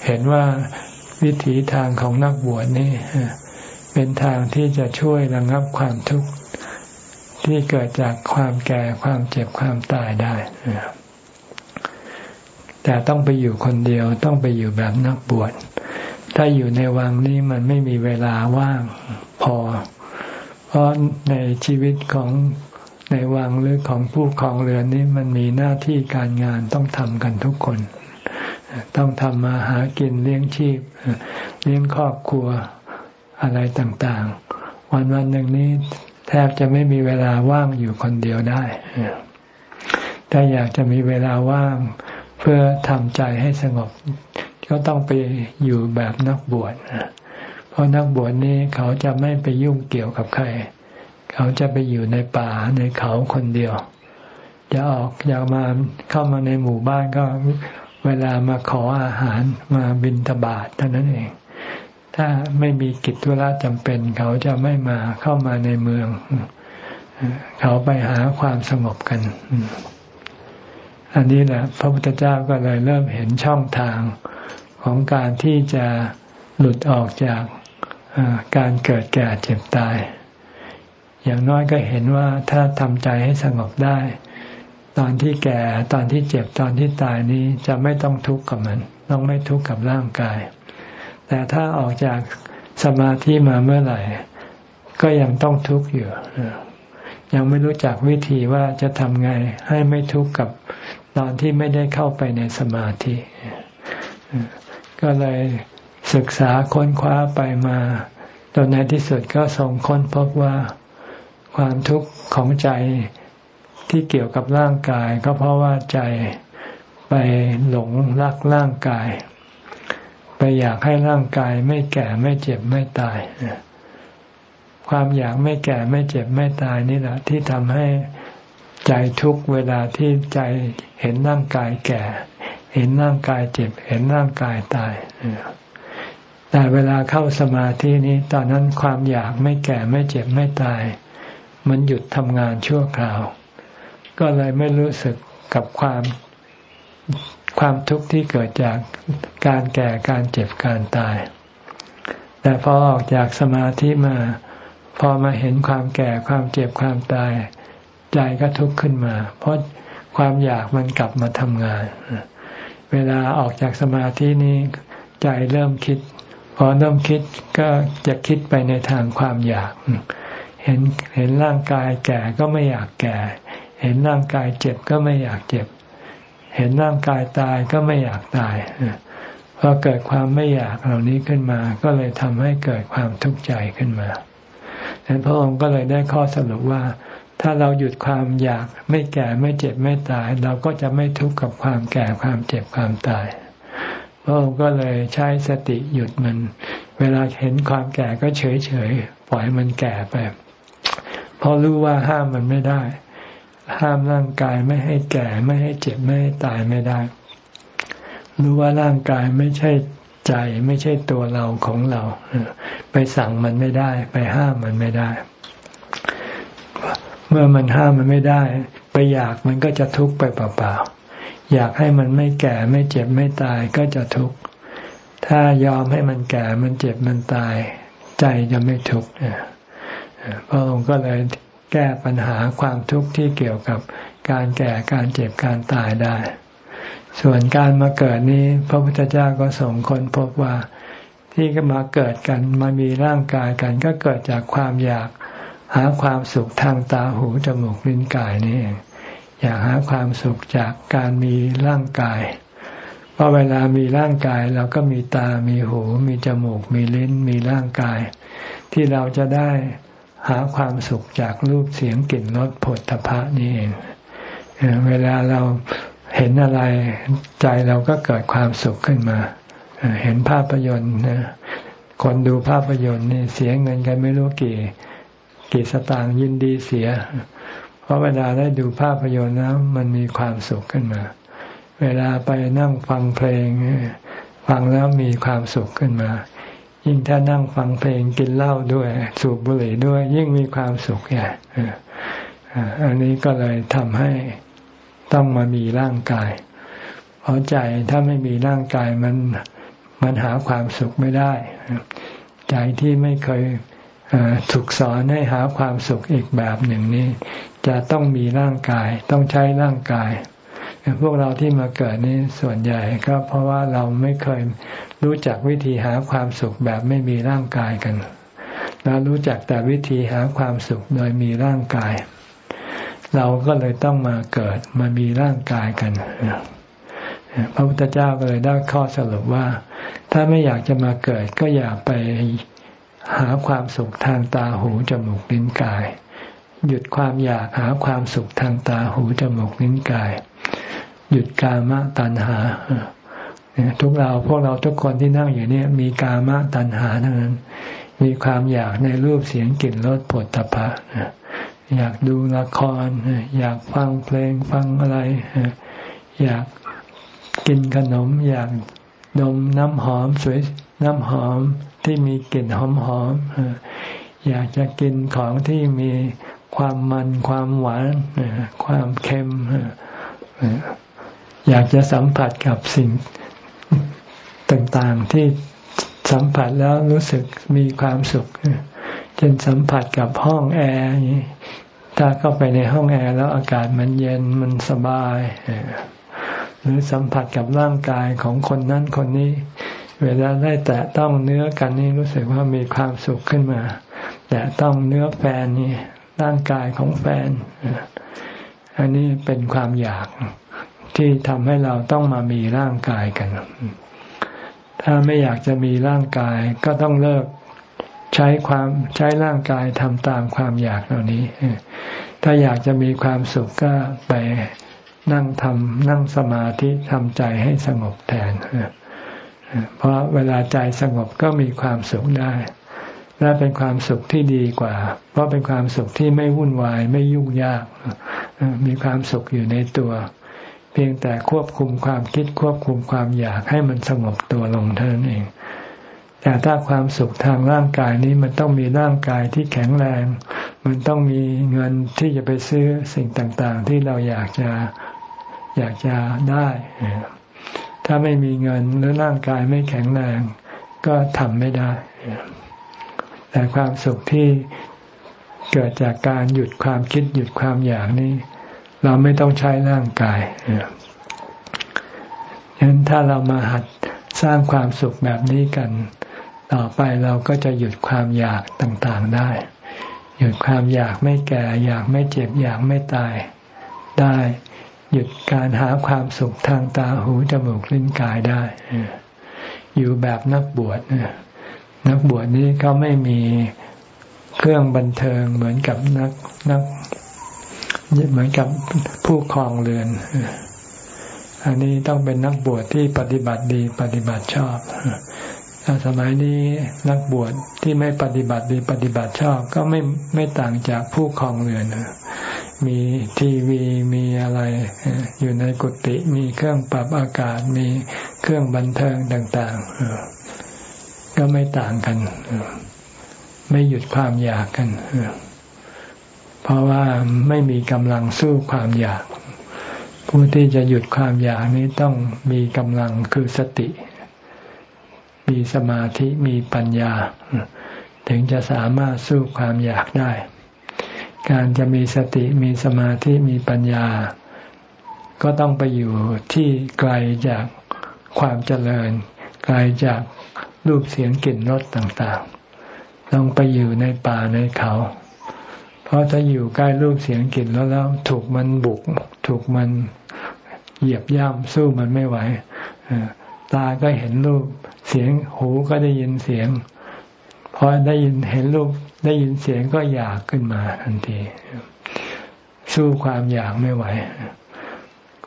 เห็นว่า วิถีทางของนักบวชนี่เป็นทางที่จะช่วยระงับความทุกข์ที่เกิดจากความแก่ความเจ็บความตายได้แต่ต้องไปอยู่คนเดียวต้องไปอยู่แบบนักบวชถ้าอยู่ในวังนี้มันไม่มีเวลาว่างพอ เพราะในชีวิตของในวังหรือของผู้ครองเรือนนี้มันมีหน้าที่การงานต้องทำกันทุกคน ต้องทำมาหากินเลี้ยงชีพ เลี้ยงครอบครัวอะไรต่างๆ วันวันหนึ่งนี้แทบจะไม่มีเวลาว่างอยู่คนเดียวได้ ถ้าอยากจะมีเวลาว่างเพื่อทำใจให้สงบ ก็ต้องไปอยู่แบบนักบวชเพราะนักบวชนี้เขาจะไม่ไปยุ่งเกี่ยวกับใคร เขาจะไปอยู่ในป่าในเขาคนเดียว จะออกอยากมาเข้ามาในหมู่บ้านก็ เวลามาขออาหารมาบินทบาทเท่านั้นเอง ถ้าไม่มีกิจธุระจำเป็น เขาจะไม่มาเข้ามาในเมือง เขาไปหาความสงบกัน อันนี้แหละ พระพุทธเจ้าก็เลยเริ่มเห็นช่องทางของการที่จะหลุดออกจากการเกิดแก่เจ็บตาย อย่างน้อยก็เห็นว่าถ้าทำใจให้สงบได้ ตอนที่แก่ตอนที่เจ็บตอนที่ตายนี้จะไม่ต้องทุกข์กับมัน ต้องไม่ทุกข์กับร่างกาย แต่ถ้าออกจากสมาธิมาเมื่อไหร่ ก็ยังต้องทุกข์อยู่ยังไม่รู้จักวิธีว่าจะทำไงให้ไม่ทุกข์กับตอนที่ไม่ได้เข้าไปในสมาธิ ก็เลยศึกษาค้นคว้าไปมาจนในที่สุดก็ทรงค้นพบว่าความทุกข์ของใจ ที่เกี่ยวกับร่างกายก็เพราะว่าใจไปหลงรักร่างกาย ไปอยากให้ร่างกายไม่แก่ไม่เจ็บไม่ตาย ความอยากไม่แก่ไม่เจ็บไม่ตายนี่แหละที่ทำให้ใจทุกเวลาที่ใจเห็นร่างกายแก่ เห็นร่างกายเจ็บ เห็นร่างกายตายแต่เวลาเข้าสมาธินี้ตอนนั้นความอยากไม่แก่ไม่เจ็บไม่ตาย มันหยุดทำงานชั่วคราว ก็เลยไม่รู้สึกกับความความทุกข์ที่เกิดจากการแก่การเจ็บการตาย แต่พอออกจากสมาธิมา พอมาเห็นความแก่ความเจ็บความตาย ใจก็ทุกข์ขึ้นมา เพราะความอยากมันกลับมาทำงาน เวลาออกจากสมาธินี้ใจเริ่มคิด พอเริ่มคิดก็จะคิดไปในทางความอยาก เห็นเห็นร่างกายแก่ก็ไม่อยากแก่ เห็นร่างกายเจ็บก็ไม่อยากเจ็บ เห็นร่างกายตายก็ไม่อยากตายพอเกิดความไม่อยากเหล่านี้ขึ้นมา ก็เลยทำให้เกิดความทุกข์ใจขึ้นมาดังนั้นพระองค์ก็เลยได้ข้อสรุปว่า ถ้าเราหยุดความอยากไม่แก่ไม่เจ็บไม่ตาย เราก็จะไม่ทุกข์กับความแก่ความเจ็บความตาย พระองค์ก็เลยใช้สติหยุดมัน เวลาเห็นความแก่ก็เฉยเฉยปล่อยมันแก่ไปเพราะรู้ว่าห้ามมันไม่ได้ ห้ามร่างกายไม่ให้แก่ไม่ให้เจ็บไม่ให้ตายไม่ได้ รู้ว่าร่างกายไม่ใช่ใจไม่ใช่ตัวเราของเรา ไปสั่งมันไม่ได้ ไปห้ามมันไม่ได้ เมื่อมันห้ามมันไม่ได้ ไปอยากมันก็จะทุกข์ไปเปล่าๆอยากให้มันไม่แก่ไม่เจ็บไม่ตายก็จะทุกข์ถ้ายอมให้มันแก่มันเจ็บมันตาย ใจจะไม่ทุกข์พระองค์ก็เลย แก้ปัญหาความทุกข์ที่เกี่ยวกับการแก่การเจ็บการตายได้ ส่วนการมาเกิดนี้ พระพุทธเจ้าก็ส่งคนพบว่าที่มาเกิดกันมามีร่างกายกัน ก็เกิดจากความอยากหาความสุขทางตาหูจมูกลิ้นกายนี่เองอยากหาความสุขจากการมีร่างกาย เพราะเวลามีร่างกายเราก็มีตา มีหู มีจมูก มีลิ้น มีร่างกาย ที่เราจะได้ หาความสุขจากรูปเสียงกลิ่นรสผลทพะนี่เองเวลาเราเห็นอะไรใจเราก็เกิดความสุขขึ้นมา เห็นภาพยนตร์คนดูภาพยนตร์นี่เสียเงินกันไม่รู้กี่ กี่สตางค์ยินดีเสีย เพราะเวลาได้ดูภาพยนตร์แล้วมันมีความสุขขึ้นมา เวลาไปนั่งฟังเพลง ฟังแล้วมีความสุขขึ้นมา ยิ่งถ้านั่งฟังเพลงกินเหล้าด้วย สูบบุหรี่ด้วย ยิ่งมีความสุขใหญ่อันนี้ก็เลยทำให้ต้องมามีร่างกาย เพราะใจถ้าไม่มีร่างกายมันมันหาความสุขไม่ได้ ใจที่ไม่เคยถูกสอนให้หาความสุขอีกแบบหนึ่งนี้ จะต้องมีร่างกาย ต้องใช้ร่างกาย พวกเราที่มาเกิดนี้ส่วนใหญ่ก็เพราะว่าเราไม่เคยรู้จักวิธีหาความสุขแบบไม่มีร่างกายกัน เรารู้จักแต่วิธีหาความสุขโดยมีร่างกาย เราก็เลยต้องมาเกิดมามีร่างกายกันพระพุทธเจ้าก็เลยได้ข้อสรุปว่า ถ้าไม่อยากจะมาเกิดก็อย่าไปหาความสุขทางตาหูจมูกลิ้นกาย หยุดความอยากหาความสุขทางตาหูจมูกลิ้นกาย หยุดกามตัณหาทุกเราพวกเราทุกคนที่นั่งอยู่เนี่ยมีกามตัณหาทั้งนั้น มีความอยากในรูปเสียงกลิ่นรสผลตภะอยากดูละคร อยากฟังเพลงฟังอะไร อยากกินขนม อยากดมน้ำหอมสวยน้ำหอมที่มีกลิ่นหอมหอมอยากจะกินของที่มีความมันความหวานความเค็ม อยากจะสัมผัสกับสิ่งต่างๆที่สัมผัสแล้วรู้สึกมีความสุขเช่นสัมผัสกับห้องแอร์ถ้าเข้าไปในห้องแอร์แล้วอากาศมันเย็นมันสบาย หรือสัมผัสกับร่างกายของคนนั้นคนนี้ เวลาได้แตะต้องเนื้อกันนี่รู้สึกว่ามีความสุขขึ้นมา แต่ต้องเนื้อแฟนนี่ร่างกายของแฟน อันนี้เป็นความอยาก ที่ทำให้เราต้องมามีร่างกายกัน ถ้าไม่อยากจะมีร่างกาย ก็ต้องเลิกใช้ความใช้ร่างกายทำตามความอยากเหล่านี้ ถ้าอยากจะมีความสุขก็ไปนั่งทำนั่งสมาธิทำใจให้สงบแทน เพราะเวลาใจสงบก็มีความสุขได้ และเป็นความสุขที่ดีกว่า เพราะเป็นความสุขที่ไม่วุ่นวายไม่ยุ่งยาก มีความสุขอยู่ในตัว พียงแต่ควบคุมความคิดควบคุมความอยากให้มันสงบตัวลงเท่านั้นเอง แต่ถ้าความสุขทางร่างกายนี้มันต้องมีร่างกายที่แข็งแรง มันต้องมีเงินที่จะไปซื้อสิ่งต่างๆ ที่เราอยากจะอยากจะได้ ถ้าไม่มีเงินหรือร่างกายไม่แข็งแรง ก็ทำไม่ได้ แต่ความสุขที่เกิดจากการหยุดความคิดหยุดความอยากนี้ เราไม่ต้องใช้ร่างกายฉะนั้นถ้าเรามาหัดสร้างความสุขแบบนี้กัน ต่อไปเราก็จะหยุดความอยากต่างๆได้ หยุดความอยากไม่แก่ อยากไม่เจ็บ อยากไม่ตายได้ หยุดการหาความสุขทางตาหูจมูกลิ้นกายได้อยู่แบบนักบวชนักบวชนี้เขาไม่มีเครื่องบันเทิงเหมือนกับนักนัก เหมือนกับผู้ครองเรือน อันนี้ต้องเป็นนักบวชที่ปฏิบัติดีปฏิบัติชอบถ้าสมัยนี้นักบวชที่ไม่ปฏิบัติดีปฏิบัติชอบ ก็ไม่ไม่ต่างจากผู้ครองเรือน มีทีวีมีอะไร อยู่ในกุฏิมีเครื่องปรับอากาศมีเครื่องบันเทิงต่าง ๆ ก็ไม่ต่างกัน ไม่หยุดความอยากกันเเพราะว่าไม่มีกำลังสู้ความอยาก ผู้ที่จะหยุดความอยากนี้ต้องมีกำลังคือสติ มีสมาธิมีปัญญา ถึงจะสามารถสู้ความอยากได้ การจะมีสติมีสมาธิมีปัญญา ก็ต้องไปอยู่ที่ไกลจากความเจริญ ไกลจากรูปเสียงกลิ่นรสต่างๆ ต้องไปอยู่ในป่าในเขา เพราะถ้าอยู่ใกล้รูปเสียงกลิ่นรสแล้ว ถูกมันบุก ถูกมันเหยียบย่ำสู้มันไม่ไหวตาก็เห็นรูปเสียงหูก็ได้ยินเสียงพอได้ยินเห็นรูปได้ยินเสียงก็อยากขึ้นมาทันที สู้ความอยากไม่ไหว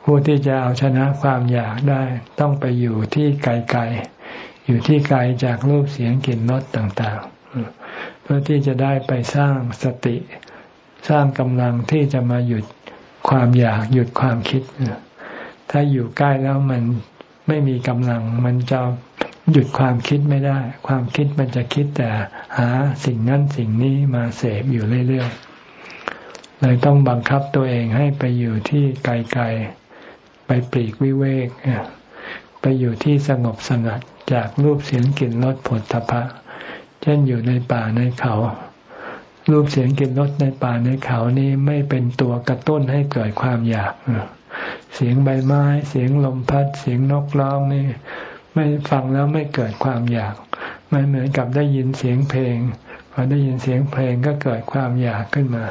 ผู้ที่จะเอาชนะความอยากได้ ต้องไปอยู่ที่ไกลๆอยู่ที่ไกลจากรูปเสียงกลิ่นรสต่างๆ เพื่อที่จะได้ไปสร้างสติ สร้างกำลังที่จะมาหยุดความอยากหยุดความคิด ถ้าอยู่ใกล้แล้วมันไม่มีกำลัง มันจะหยุดความคิดไม่ได้ ความคิดมันจะคิดแต่หาสิ่งนั้นสิ่งนี้มาเสพอยู่เรื่อยๆเลยต้องบังคับตัวเองให้ไปอยู่ที่ไกลๆ ไปปลีกวิเวก ไปอยู่ที่สงบสงัดจากรูปเสียงกลิ่นรสผลทพะเช่นอยู่ในป่าในเขา รูปเสียงกลิ่นรสในป่าในเขานี้ไม่เป็นตัวกระตุ้นให้เกิดความอยาก เสียงใบไม้ เสียงลมพัด เสียงนกร้องนี่ ไม่ฟังแล้วไม่เกิดความอยากไม่เหมือนกับได้ยินเสียงเพลง พอได้ยินเสียงเพลงก็เกิดความอยากขึ้นมา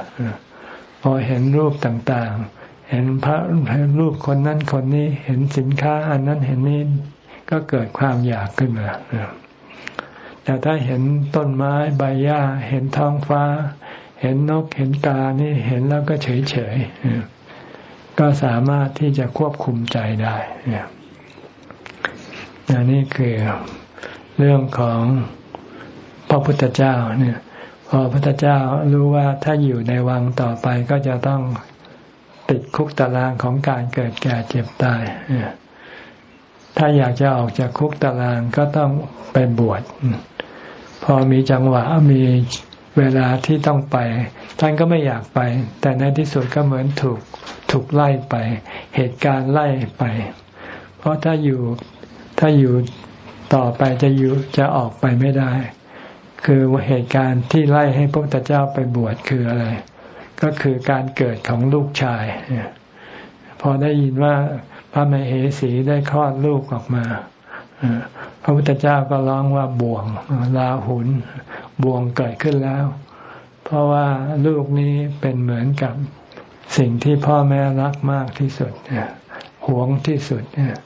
พอเห็นรูปต่างๆ เห็นพระเห็นรูปคนนั้นคนนี้ เห็นสินค้าอันนั้นเห็นนี้ ก็เกิดความอยากขึ้นมา แต่ถ้าเห็นต้นไม้ใบหญ้า เห็นท้องฟ้า เห็นนกเห็นกานี่เห็นแล้วก็เฉยๆก็สามารถที่จะควบคุมใจได้นี่คือเรื่องของพระพุทธเจ้าเนี่ย พอพระพุทธเจ้ารู้ว่าถ้าอยู่ในวังต่อไปก็จะต้องติดคุกตารางของการเกิดแก่เจ็บตาย ถ้าอยากจะออกจากคุกตารางก็ต้องไปบวช พอมีจังหวะมีเวลาที่ต้องไป ท่านก็ไม่อยากไป แต่ในที่สุดก็เหมือนถูกถูกไล่ไป เหตุการณ์ไล่ไป เพราะถ้าอยู่ถ้าอยู่ต่อไปจะอยู่จะออกไปไม่ได้ คือเหตุการณ์ที่ไล่ให้พระพุทธเจ้าไปบวชคืออะไร ก็คือการเกิดของลูกชาย พอได้ยินว่า พระมเหสีได้คลอดลูกออกมาพระพุทธเจ้าก็ร้องว่าบ่วงลาหุนบ่วงเกิดขึ้นแล้ว เพราะว่าลูกนี้เป็นเหมือนกับสิ่งที่พ่อแม่รักมากที่สุดหวงที่สุดเนี่ย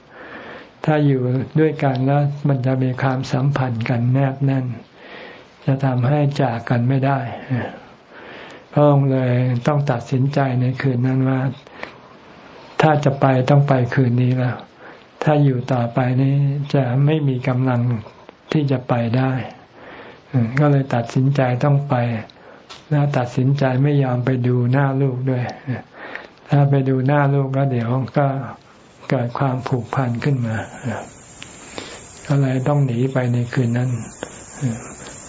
ถ้าอยู่ด้วยกันแล้วมันจะมีความสัมพันธ์กันแนบแน่น จะทำให้จากกันไม่ได้พระองค์เลยต้องตัดสินใจในคืนนั้นว่า ถ้าจะไปต้องไปคืนนี้แล้ว ถ้าอยู่ต่อไปนี้จะไม่มีกำลังที่จะไปได้ก็เลยตัดสินใจต้องไป แล้วตัดสินใจไม่ยอมไปดูหน้าลูกด้วยถ้าไปดูหน้าลูกก็เดี๋ยวก็เกิดความผูกพันขึ้นมาก็เลยต้องหนีไปในคืนนั้น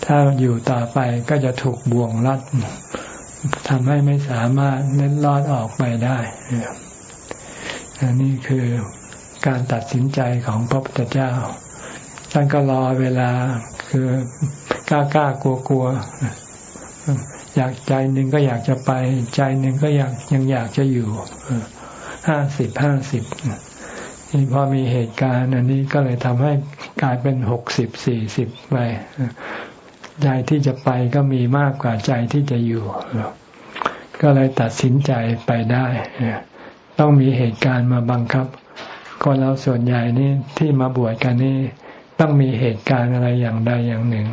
ถ้าอยู่ต่อไปก็จะถูกบ่วงรัดทำให้ไม่สามารถเน้นรอดออกไปได้ นี้คือการตัดสินใจของพระพุทธเจ้า ท่านก็รอเวลาคือกล้ากล้ากลัวกลัวอยากใจหนึ่งก็อยากจะไป ใจหนึ่งก็อยากยังอยากจะอยู่ห้าสิบห้าสิบนี่พอมีเหตุการณ์อันนี้ก็เลยทำให้กลายเป็นหกสิบสี่สิบไปใจที่จะไปก็มีมากกว่าใจที่จะอยู่ ก็เลยตัดสินใจไปได้ ต้องมีเหตุการณ์มาบังคับ คนเราส่วนใหญ่นี่ที่มาบวชกันนี่ต้องมีเหตุการณ์อะไรอย่างใดอย่างหนึ่ง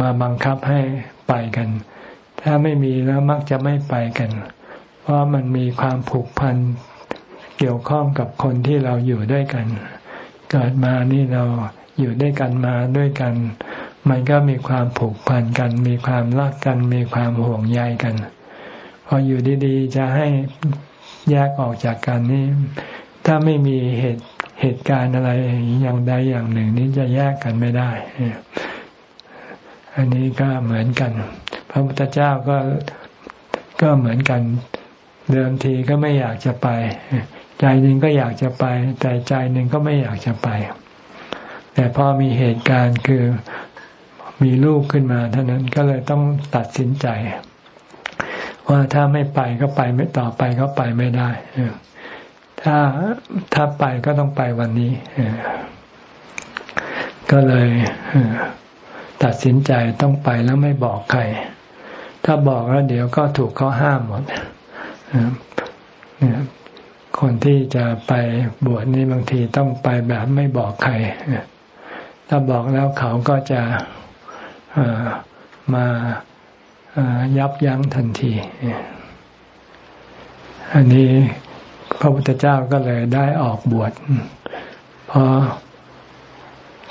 มาบังคับให้ไปกัน ถ้าไม่มีแล้วมักจะไม่ไปกัน เพราะมันมีความผูกพันเกี่ยวข้องกับคนที่เราอยู่ด้วยกัน เกิดมานี่เราอยู่ด้วยกันมาด้วยกัน มันก็มีความผูกพันกัน มีความรักกัน มีความห่วงใยกัน พออยู่ดีๆ จะให้ แยกออกจากกันนี่ถ้าไม่มีเหตุเหตุการณ์อะไรอย่างใดอย่างหนึ่ง นี้จะแยกกันไม่ได้ อันนี้ก็เหมือนกัน พระพุทธเจ้าก็ก็เหมือนกันเดิมทีก็ไม่อยากจะไป ใจหนึ่งก็อยากจะไป แต่ใจหนึ่งก็ไม่อยากจะไป แต่พอมีเหตุการณ์คือมีลูกขึ้นมาเท่านั้นก็เลยต้องตัดสินใจ ว่าถ้าไม่ไปก็ไปไม่ต่อไปก็ไปไม่ได้ถ้าถ้าไปก็ต้องไปวันนี้ก็เลยตัดสินใจต้องไปแล้วไม่บอกใคร ถ้าบอกแล้วเดี๋ยวก็ถูกเขาห้ามหมดคนที่จะไปบวชนี่บางทีต้องไปแบบไม่บอกใคร ถ้าบอกแล้วเขาก็จะมา ยับยั้งทันที อันนี้พระพุทธเจ้าก็เลยได้ออกบวชเพราะ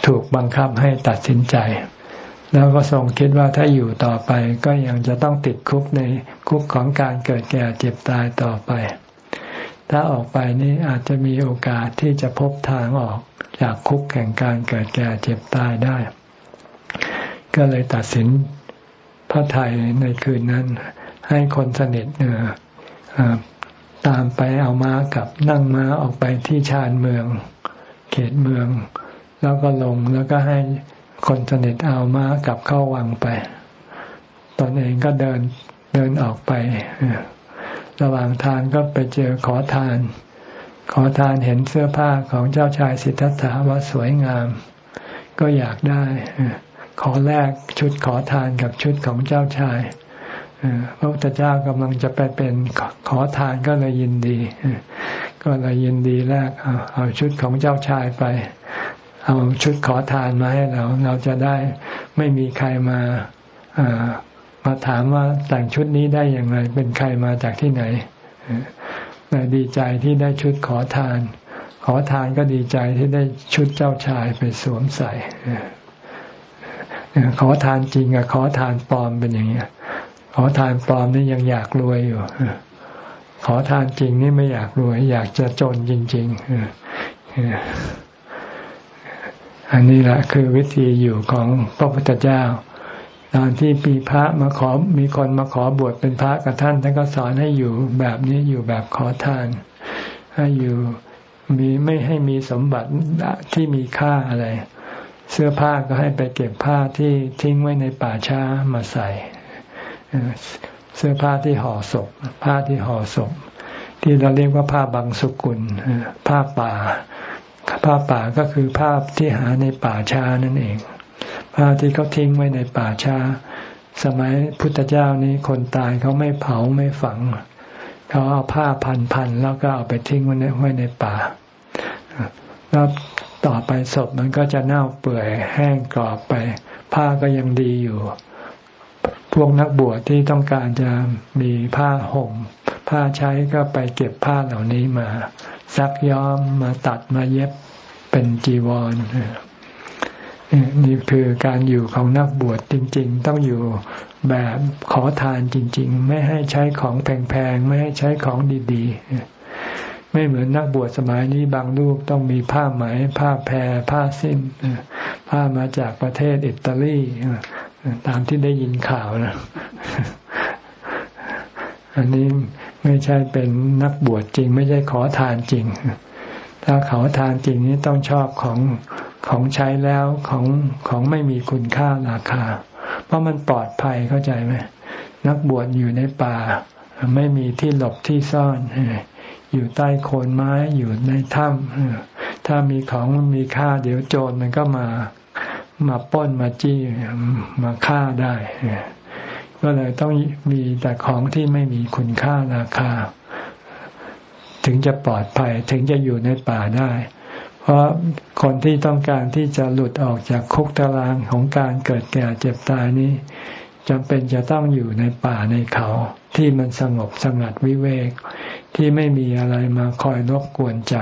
ถูกบังคับให้ตัดสินใจ แล้วก็ทรงคิดว่าถ้าอยู่ต่อไปก็ยังจะต้องติดคุกในคุกของการเกิดแก่เจ็บตายต่อไป ถ้าออกไปนี่อาจจะมีโอกาสที่จะพบทางออกจากคุกแห่งการเกิดแก่เจ็บตายได้ ก็เลยตัดสิน ระไทยในคืนนั้น ให้คนสนิทเตามไปเอาม้ากับนั่งม้าออกไปที่ชานเมือง เขตเมือง แล้วก็ลงแล้วก็ให้คนสนิทเอาม้ากับเข้าวังไป ตนเองก็เดินเดินออกไประหว่างทางก็ไปเจอขอทาน ขอทานเห็นเสื้อผ้าของเจ้าชายสิทธัตถะว่าสวยงาม ก็อยากได้ ขอแลกชุดขอทานกับชุดของเจ้าชายพระพุทธเจ้ากำลังจะไปเป็นขอทานก็เลยยินดี ก็เลยยินดีแลกเอาชุดของเจ้าชายไป เอาชุดขอทานมาให้เรา เราจะได้ไม่มีใครมามาถามว่าแต่งชุดนี้ได้อย่างไร เป็นใครมาจากที่ไหนดีใจที่ได้ชุดขอทาน ขอทานก็ดีใจที่ได้ชุดเจ้าชายไปสวมใส่ ขอทานจริงกับขอทานปลอมเป็นอย่างเงี้ย ขอทานปลอมนี่ยังอยากรวยอยู่ขอทานจริงนี่ไม่อยากรวย อยากจะจนจริงๆอันนี้แหละคือวิธีอยู่ของพระพุทธเจ้า ตอนที่ปีพระมาขอมีคนมาขอบวชเป็นพระกับท่านท่านก็สอนให้อยู่แบบนี้อยู่แบบขอทาน ให้อยู่มีไม่ให้มีสมบัติที่มีค่าอะไร เสื้อผ้าก็ให้ไปเก็บผ้าที่ทิ้งไว้ในป่าช้ามาใส่เสื้อผ้าที่ห่อศพ ผ้าที่ห่อศพ ที่เราเรียกว่าผ้าบางสุกุลผ้าป่า ผ้าป่าก็คือผ้าที่หาในป่าช้านั่นเอง ผ้าที่เขาทิ้งไว้ในป่าช้า สมัยพุทธเจ้านี้คนตายเขาไม่เผาไม่ฝัง เขาเอาผ้าพันๆแล้วก็เอาไปทิ้งไว้ในไว้ในป่าแล้ว ต่อไปศพมันก็จะเน่าเปื่อยแห้งกรอบไป ผ้าก็ยังดีอยู่ พวกนักบวชที่ต้องการจะมีผ้าห่ม ผ้าใช้ก็ไปเก็บผ้าเหล่านี้มา ซักย้อมมาตัดมาเย็บเป็นจีวรนี่คือการอยู่ของนักบวชจริง ๆ ต้องอยู่แบบขอทานจริง ๆ ไม่ให้ใช้ของแพงๆ ไม่ให้ใช้ของดี ๆ ไม่เหมือนนักบวชสมัยนี้บางรูปต้องมีผ้าไหม ผ้าแพรผ้าสิ้นผ้ามาจากประเทศอิตาลีตามที่ได้ยินข่าวนะ อันนี้ไม่ใช่เป็นนักบวชจริง ไม่ใช่ขอทานจริง ถ้าขอทานจริงนี้ต้องชอบของของใช้แล้วของของไม่มีคุณค่าราคา เพราะมันปลอดภัยเข้าใจไหมนักบวชอยู่ในป่า ไม่มีที่หลบที่ซ่อน อยู่ใต้โคนไม้อยู่ในถ้ำถ้ามีของมีค่า เดี๋ยวโจรมันก็มา มาป้นมาจี้มาฆ่าได้ ก็เลยต้องมีแต่ของที่ไม่มีคุณค่าราคา ถึงจะปลอดภัยถึงจะอยู่ในป่าได้ เพราะคนที่ต้องการที่จะหลุดออกจากคุกตารางของการเกิดแก่เจ็บตายนี้จำเป็นจะต้องอยู่ในป่าในเขา ที่มันสงบสงัดวิเวก ที่ไม่มีอะไรมาคอยรบกวนใจ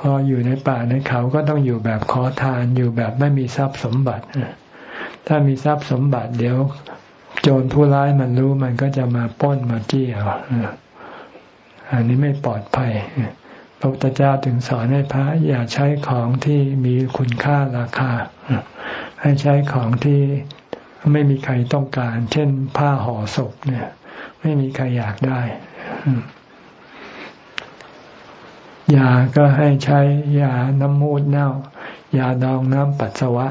พออยู่ในป่าในเขาก็ต้องอยู่แบบขอทานอยู่แบบไม่มีทรัพย์สมบัติถ้ามีทรัพย์สมบัติเดี๋ยวโจรผู้ร้ายมันรู้มันก็จะมาป้นมาจี้เอาอันนี้ไม่ปลอดภัยพระพุทธเจ้าถึงสอนให้พระอย่าใช้ของที่มีคุณค่าราคา ให้ใช้ของที่ ไม่มีใครต้องการ เช่น ผ้าห่อศพเนี่ย ไม่มีใครอยากได้ยาก็ให้ใช้ยาน้ำมูดเน่า ยาดองน้ำปัสสาวะ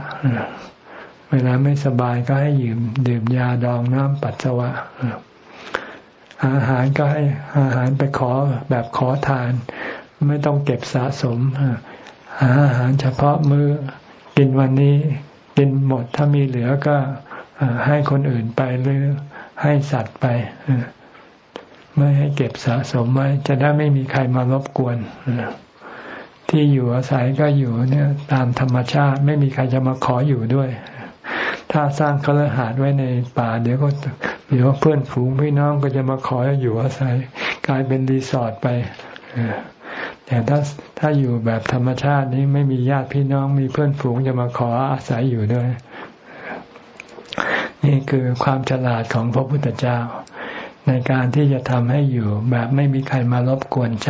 เวลาไม่สบายก็ให้ยืมดื่มยาดองน้ำปัสสาวะอาหารก็ให้อาหารไปขอแบบขอทาน ไม่ต้องเก็บสะสมหาอาหารเฉพาะมือ้อกินวันนี้ กินหมดถ้ามีเหลือก็ ให้คนอื่นไปหรือให้สัตว์ไปไม่ให้เก็บสะสมไว้ จะได้ไม่มีใครมารบกวนที่อยู่อาศัยก็อยู่เนี่ย ตามธรรมชาติ ไม่มีใครจะมาขออยู่ด้วย ถ้าสร้างคฤหาสน์ไว้ในป่า เดี๋ยวก็เดี๋ยวเพื่อนฝูงพี่น้องก็จะมาขออยู่อาศัย กลายเป็นรีสอร์ทไปแต่ถ้าถ้าอยู่แบบธรรมชาตินี้ไม่มีญาติพี่น้องมีเพื่อนฝูงจะมาขออาศัยอยู่ด้วย นี่คือความฉลาดของพระพุทธเจ้า ในการที่จะทำให้อยู่แบบไม่มีใครมารบกวนใจ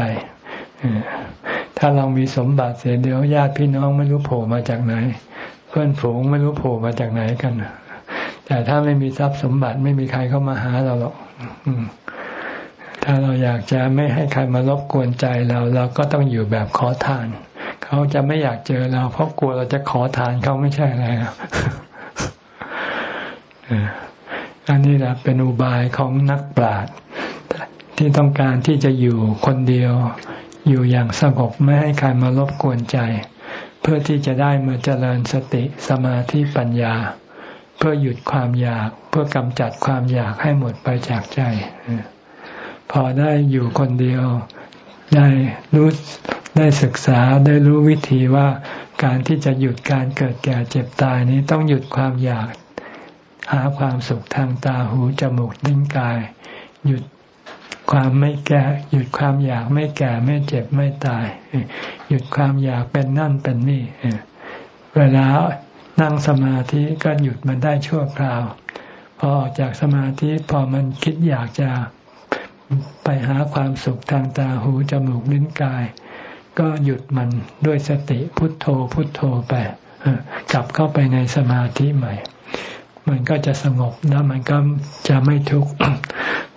ถ้าเรามีสมบัติเสียเดียวญาติพี่น้องไม่รู้โผล่มาจากไหน เพื่อนฝูงไม่รู้โผล่มาจากไหนกันแต่ถ้าไม่มีทรัพย์สมบัติไม่มีใครเข้ามาหาเราหรอกถ้าเราอยากจะไม่ให้ใครมารบกวนใจเราเราก็ต้องอยู่แบบขอทาน เขาจะไม่อยากเจอเราเพราะกลัวเราจะขอทานเขาไม่ใช่อะไร อันนี้แหละเป็นอุบายของนักปราชญ์ที่ต้องการที่จะอยู่คนเดียว อยู่อย่างสงบไม่ให้ใครมารบกวนใจ เพื่อที่จะได้มาเจริญสติสมาธิปัญญา เพื่อหยุดความอยากเพื่อกำจัดความอยากให้หมดไปจากใจ พอได้อยู่คนเดียวได้รู้ได้ศึกษาได้รู้วิธีว่าการที่จะหยุดการเกิดแก่เจ็บตายนี้ต้องหยุดความอยาก หาความสุขทางตาหูจมูกลิ้นกาย หยุดความไม่แก่หยุดความอยากไม่แก่ไม่เจ็บไม่ตาย หยุดความอยากเป็นนั่นเป็นนี่เวลานั่งสมาธิก็หยุดมันได้ชั่วคราว พอออกจากสมาธิพอมันคิดอยากจะไปหาความสุขทางตาหูจมูกลิ้นกาย ก็หยุดมันด้วยสติพุทโธพุทโธไปกลับเข้าไปในสมาธิใหม่ มันก็จะสงบแล้วมันก็จะไม่ทุกข์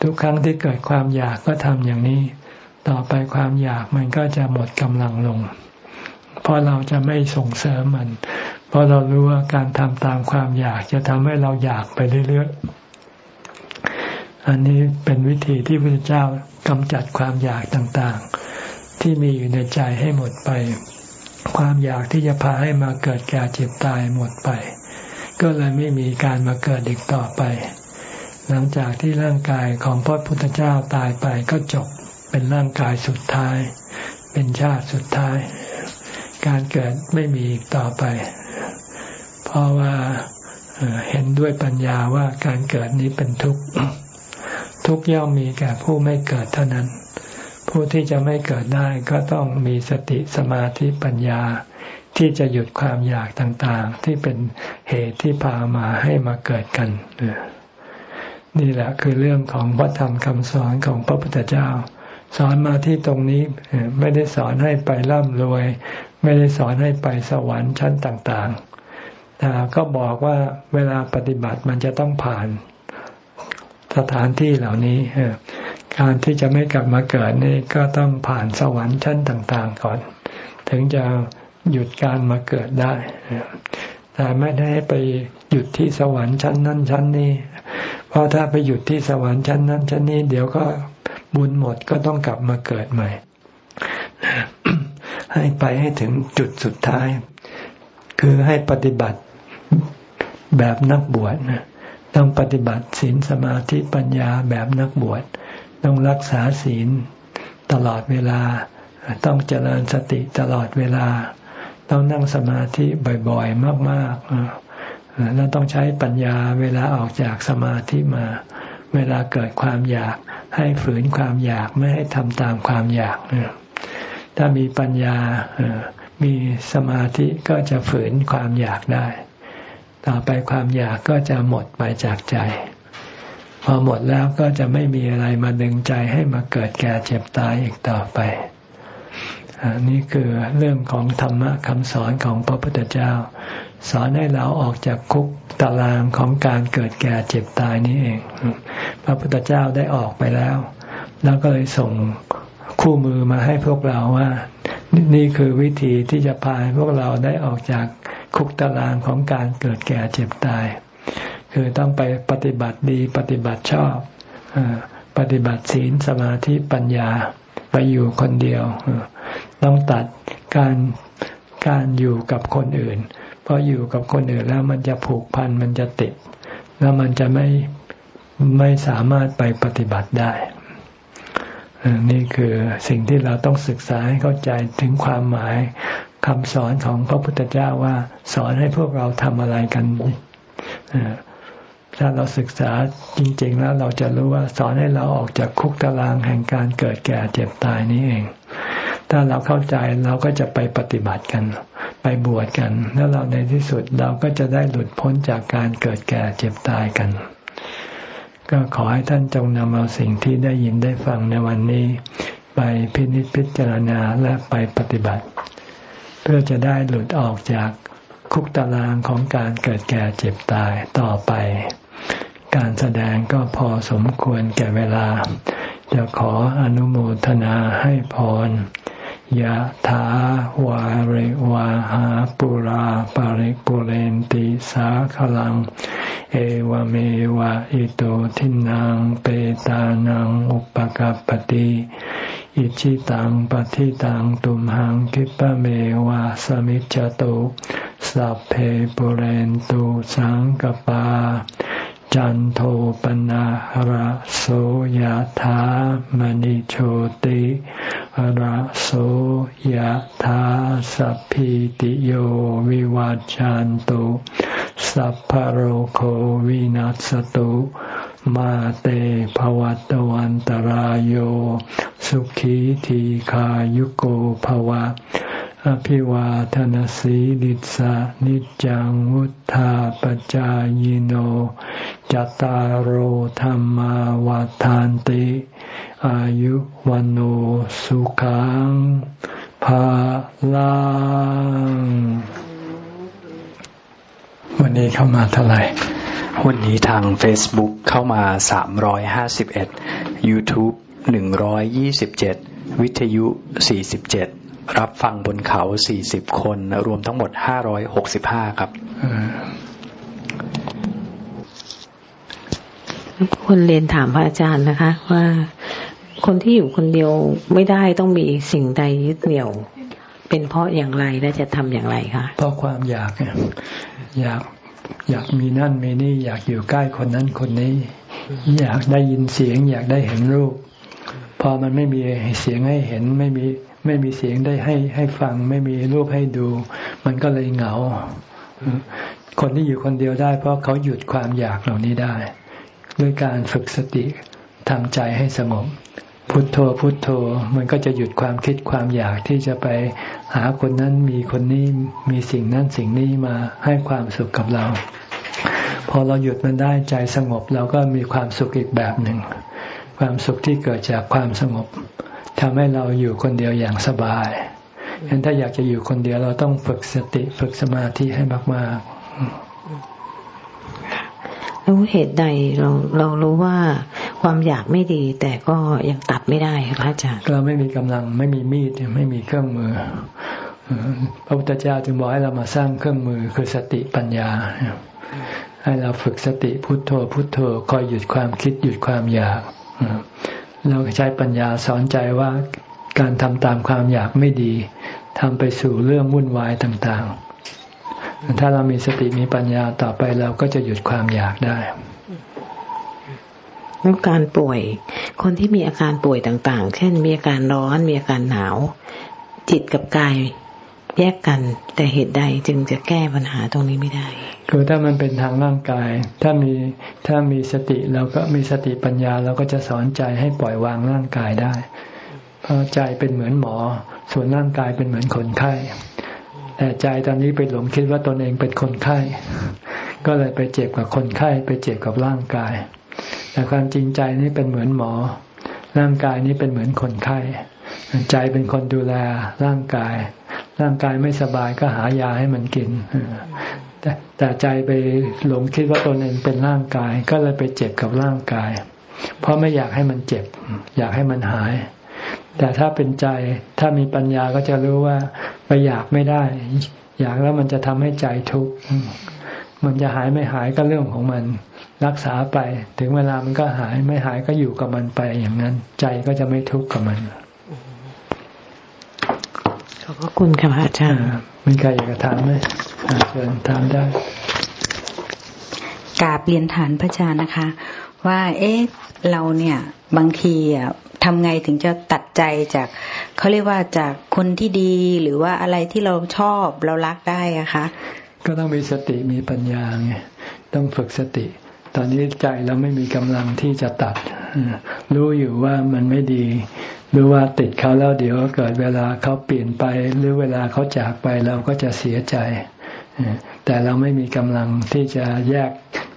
ทุกครั้งที่เกิดความอยากก็ทำอย่างนี้ ต่อไปความอยากมันก็จะหมดกำลังลง เพราะเราจะไม่ส่งเสริมมัน เพราะเรารู้ว่าการทำตามความอยากจะทำให้เราอยากไปเรื่อยๆอันนี้เป็นวิธีที่พระเจ้ากำจัดความอยากต่างๆ ที่มีอยู่ในใจให้หมดไป ความอยากที่จะพาให้มาเกิดแก่เจ็บตายหมดไป ก็เลยไม่มีการมาเกิดอีกต่อไป หลังจากที่ร่างกายของพระพุทธเจ้าตายไปก็จบเป็นร่างกายสุดท้าย เป็นชาติสุดท้าย การเกิดไม่มีอีกต่อไป เพราะว่าเห็นด้วยปัญญาว่าการเกิดนี้เป็นทุกข์ทุกย่อมมีแก่ผู้ไม่เกิดเท่านั้น ผู้ที่จะไม่เกิดได้ก็ต้องมีสติสมาธิปัญญาที่จะหยุดความอยากต่างๆ ที่เป็นเหตุที่พามาให้มาเกิดกันนี่แหละคือเรื่องของพระธรรมคำสอนของพระพุทธเจ้า สอนมาที่ตรงนี้ไม่ได้สอนให้ไปร่ำรวย ไม่ได้สอนให้ไปสวรรค์ชั้นต่างๆแต่ก็บอกว่าเวลาปฏิบัติมันจะต้องผ่านสถานที่เหล่านี้การที่จะไม่กลับมาเกิดนี่ก็ต้องผ่านสวรรค์ชั้นต่าง ๆ ก่อน ถึงจะ หยุดการมาเกิดได้ แต่ไม่ได้ไปหยุดที่สวรรค์ชั้นนั้นชั้นนี้ เพราะถ้าไปหยุดที่สวรรค์ชั้นนั้นชั้นนี้ เดี๋ยวก็บุญหมดก็ต้องกลับมาเกิดใหม่ ให้ไปให้ถึงจุดสุดท้าย คือให้ปฏิบัติแบบนักบวชนะต้องปฏิบัติศีลสมาธิปัญญาแบบนักบวชต้องรักษาศีลตลอดเวลา ต้องเจริญสติตลอดเวลา ต้องนั่งสมาธิบ่อยๆ มากๆแล้วต้องใช้ปัญญาเวลาออกจากสมาธิมา เวลาเกิดความอยากให้ฝืนความอยากไม่ให้ทำตามความอยาก ถ้ามีปัญญามีสมาธิก็จะฝืนความอยากได้ ต่อไปความอยากก็จะหมดไปจากใจ พอหมดแล้วก็จะไม่มีอะไรมาดึงใจให้มาเกิดแก่เจ็บตายอีกต่อไป นี่คือเรื่องของธรรมะคำสอนของพระพุทธเจ้า สอนให้เราออกจากคุกตารางของการเกิดแก่เจ็บตายนี้เอง พระพุทธเจ้าได้ออกไปแล้ว แล้วก็เลยส่งคู่มือมาให้พวกเราว่า นี่คือวิธีที่จะพาพวกเราได้ออกจากคุกตารางของการเกิดแก่เจ็บตาย คือต้องไปปฏิบัติดีปฏิบัติชอบปฏิบัติศีลสมาธิปัญญาไปอยู่คนเดียว ต้องตัดการการอยู่กับคนอื่น เพราะอยู่กับคนอื่นแล้วมันจะผูกพันมันจะติด แล้วมันจะไม่ไม่สามารถไปปฏิบัติได้ นี่คือสิ่งที่เราต้องศึกษาให้เข้าใจถึงความหมายคำสอนของพระพุทธเจ้าว่า สอนให้พวกเราทำอะไรกันถ้าเราศึกษาจริง ๆ แล้วเราจะรู้ว่าสอนให้เราออกจากคุกตารางแห่งการเกิดแก่เจ็บตายนี้เอง ถ้าเราเข้าใจเราก็จะไปปฏิบัติกัน ไปบวชกัน แล้วเราในที่สุดเราก็จะได้หลุดพ้นจากการเกิดแก่เจ็บตายกัน ก็ขอให้ท่านจงนำเอาสิ่งที่ได้ยินได้ฟังในวันนี้ ไปพินิจพิจารณาและไปปฏิบัติ เพื่อจะได้หลุดออกจากคุกตารางของการเกิดแก่เจ็บตายต่อไป การแสดงก็พอสมควรแก่เวลา จะขออนุโมทนาให้พร ยะถาวาริวาหาปุราปาริปุเรนติสาขลัง เอวเมวะอิโตทินังเปตานังอุปกัปติอิชิตังปฏิตังตุมหังคิปะเมวะสมิจจตุสัพเพปุเรนตุสังกปา จันโทปนะหระโสยธามณิโชติหระโสยธาสัพพิติโยวิวัจจันตุสัพพโรโควินัสตุมาเตภวัตวันตารโยสุขีทีขายุโกภวะ อภิวาทนสีลิสานิจังวุธาปจายโน จตารโหธรรมาวาทานติ อายุวันโอสุขังภาลังวันนี้เข้ามาเท่าไหร่
วันนี้ทาง Facebook เข้ามา 351 YouTube 127 วิทยุ 47 รับฟังบนเขา40คน รวมทั้งหมด565ครับ
คนเรียนถามพระอาจารย์นะคะ ว่าคนที่อยู่คนเดียวไม่ได้ต้องมีสิ่งใดยึดเหนี่ยว เป็นเพราะอย่างไรและจะทำอย่างไรคะ
เพราะความอยากอยากอยากมีนั่นมีนี่ อยากอยู่ใกล้คนนั้นคนนี้ อยากได้ยินเสียง อยากได้เห็นรูป พอมันไม่มีเสียงให้เห็นไม่มี ไม่มีเสียงได้ให้ให้ฟัง ไม่มีรูปให้ดู มันก็เลยเหงา คนที่อยู่คนเดียวได้ เพราะเขาหยุดความอยากเหล่านี้ได้ ด้วยการฝึกสติทำใจให้สงบ พุทโธพุทโธ มันก็จะหยุดความคิดความอยากที่จะไปหาคนนั้นมีคนนี้มีสิ่งนั้นสิ่งนี้มาให้ความสุขกับเรา พอเราหยุดมันได้ใจสงบเราก็มีความสุขอีกแบบหนึ่งความสุขที่เกิดจากความสงบ ทำให้เราอยู่คนเดียวอย่างสบายฉะนั้นถ้าอยากจะอยู่คนเดียวเราต้องฝึกสติฝึกสมาธิให้มาก
ๆแล้วเหตุใดเราเรารู้ว่าความอยากไม่ดี แต่ก็ยังตัดไม่ได้พระอาจารย์
เราไม่มีกำลังไม่มีมีดไม่มีเครื่องมือพระพุทธเจ้าจึงบอกให้เรามาสร้างเครื่องมือคือสติปัญญา ให้เราฝึกสติพุทโธพุทโธคอยหยุดความคิดหยุดความอยาก เราใช้ปัญญาสอนใจว่าการทำตามความอยากไม่ดีทำไปสู่เรื่องวุ่นวายต่างๆ ถ้าเรามีสติมีปัญญาต่อไปเราก็จะหยุดความอยากได้
แล้วการป่วย คนที่มีอาการป่วยต่างๆ เช่น มีอาการร้อน มีอาการหนาว จิตกับกาย แยกกัน แต่เหตุใดจึงจะแก้ปัญหาตรงนี้ไม่ได้
คือถ้ามันเป็นทางร่างกาย ถ้ามีถ้ามีสติเราก็มีสติปัญญาเราก็จะสอนใจให้ปล่อยวางร่างกายได้ เพราะใจเป็นเหมือนหมอ ส่วนร่างกายเป็นเหมือนคนไข้แต่ใจตอนนี้ไปหลงคิดว่าตนเองเป็นคนไข้ ก็เลยไปเจ็บกับคนไข้ ไปเจ็บกับร่างกาย แต่ความจริงใจนี่เป็นเหมือนหมอ ร่างกายนี้เป็นเหมือนคนไข้ ใจเป็นคนดูแลร่างกาย ร่างกายไม่สบายก็หายาให้มันกินแต่แต่ใจไปหลงคิดว่าตนเองเป็นร่างกาย ก็เลยไปเจ็บกับร่างกาย เพราะไม่อยากให้มันเจ็บ อยากให้มันหาย แต่ถ้าเป็นใจถ้ามีปัญญาก็จะรู้ว่าไปอยากไม่ได้ อยากแล้วมันจะทำให้ใจทุกข์มันจะหายไม่หายก็เรื่องของมัน รักษาไป ถึงเวลามันก็หายไม่หายก็อยู่กับมันไปอย่างนั้น ใจก็จะไม่ทุกข์กับมัน
อบพระคุณค่ะอาจารย์
มีใครอยากจะถามไหมเชิญถามได้
กาบเรียนฐานพระอาจารย์นะคะ ว่า เอ๊ะเราเนี่ยบางทีอะทำไงถึงจะตัดใจจากเขาเรียกว่าจากคนที่ดีหรือว่าอะไรที่เราชอบเรารักได้อะคะ
ก็ต้องมีสติมีปัญญาไงต้องฝึกสติ ตอนนี้ใจเราไม่มีกำลังที่จะตัด รู้อยู่ว่ามันไม่ดี รู้ว่าติดเขาแล้วเดี๋ยวเกิดเวลาเขาเปลี่ยนไป หรือเวลาเขาจากไปเราก็จะเสียใจ แต่เราไม่มีกำลังที่จะแยก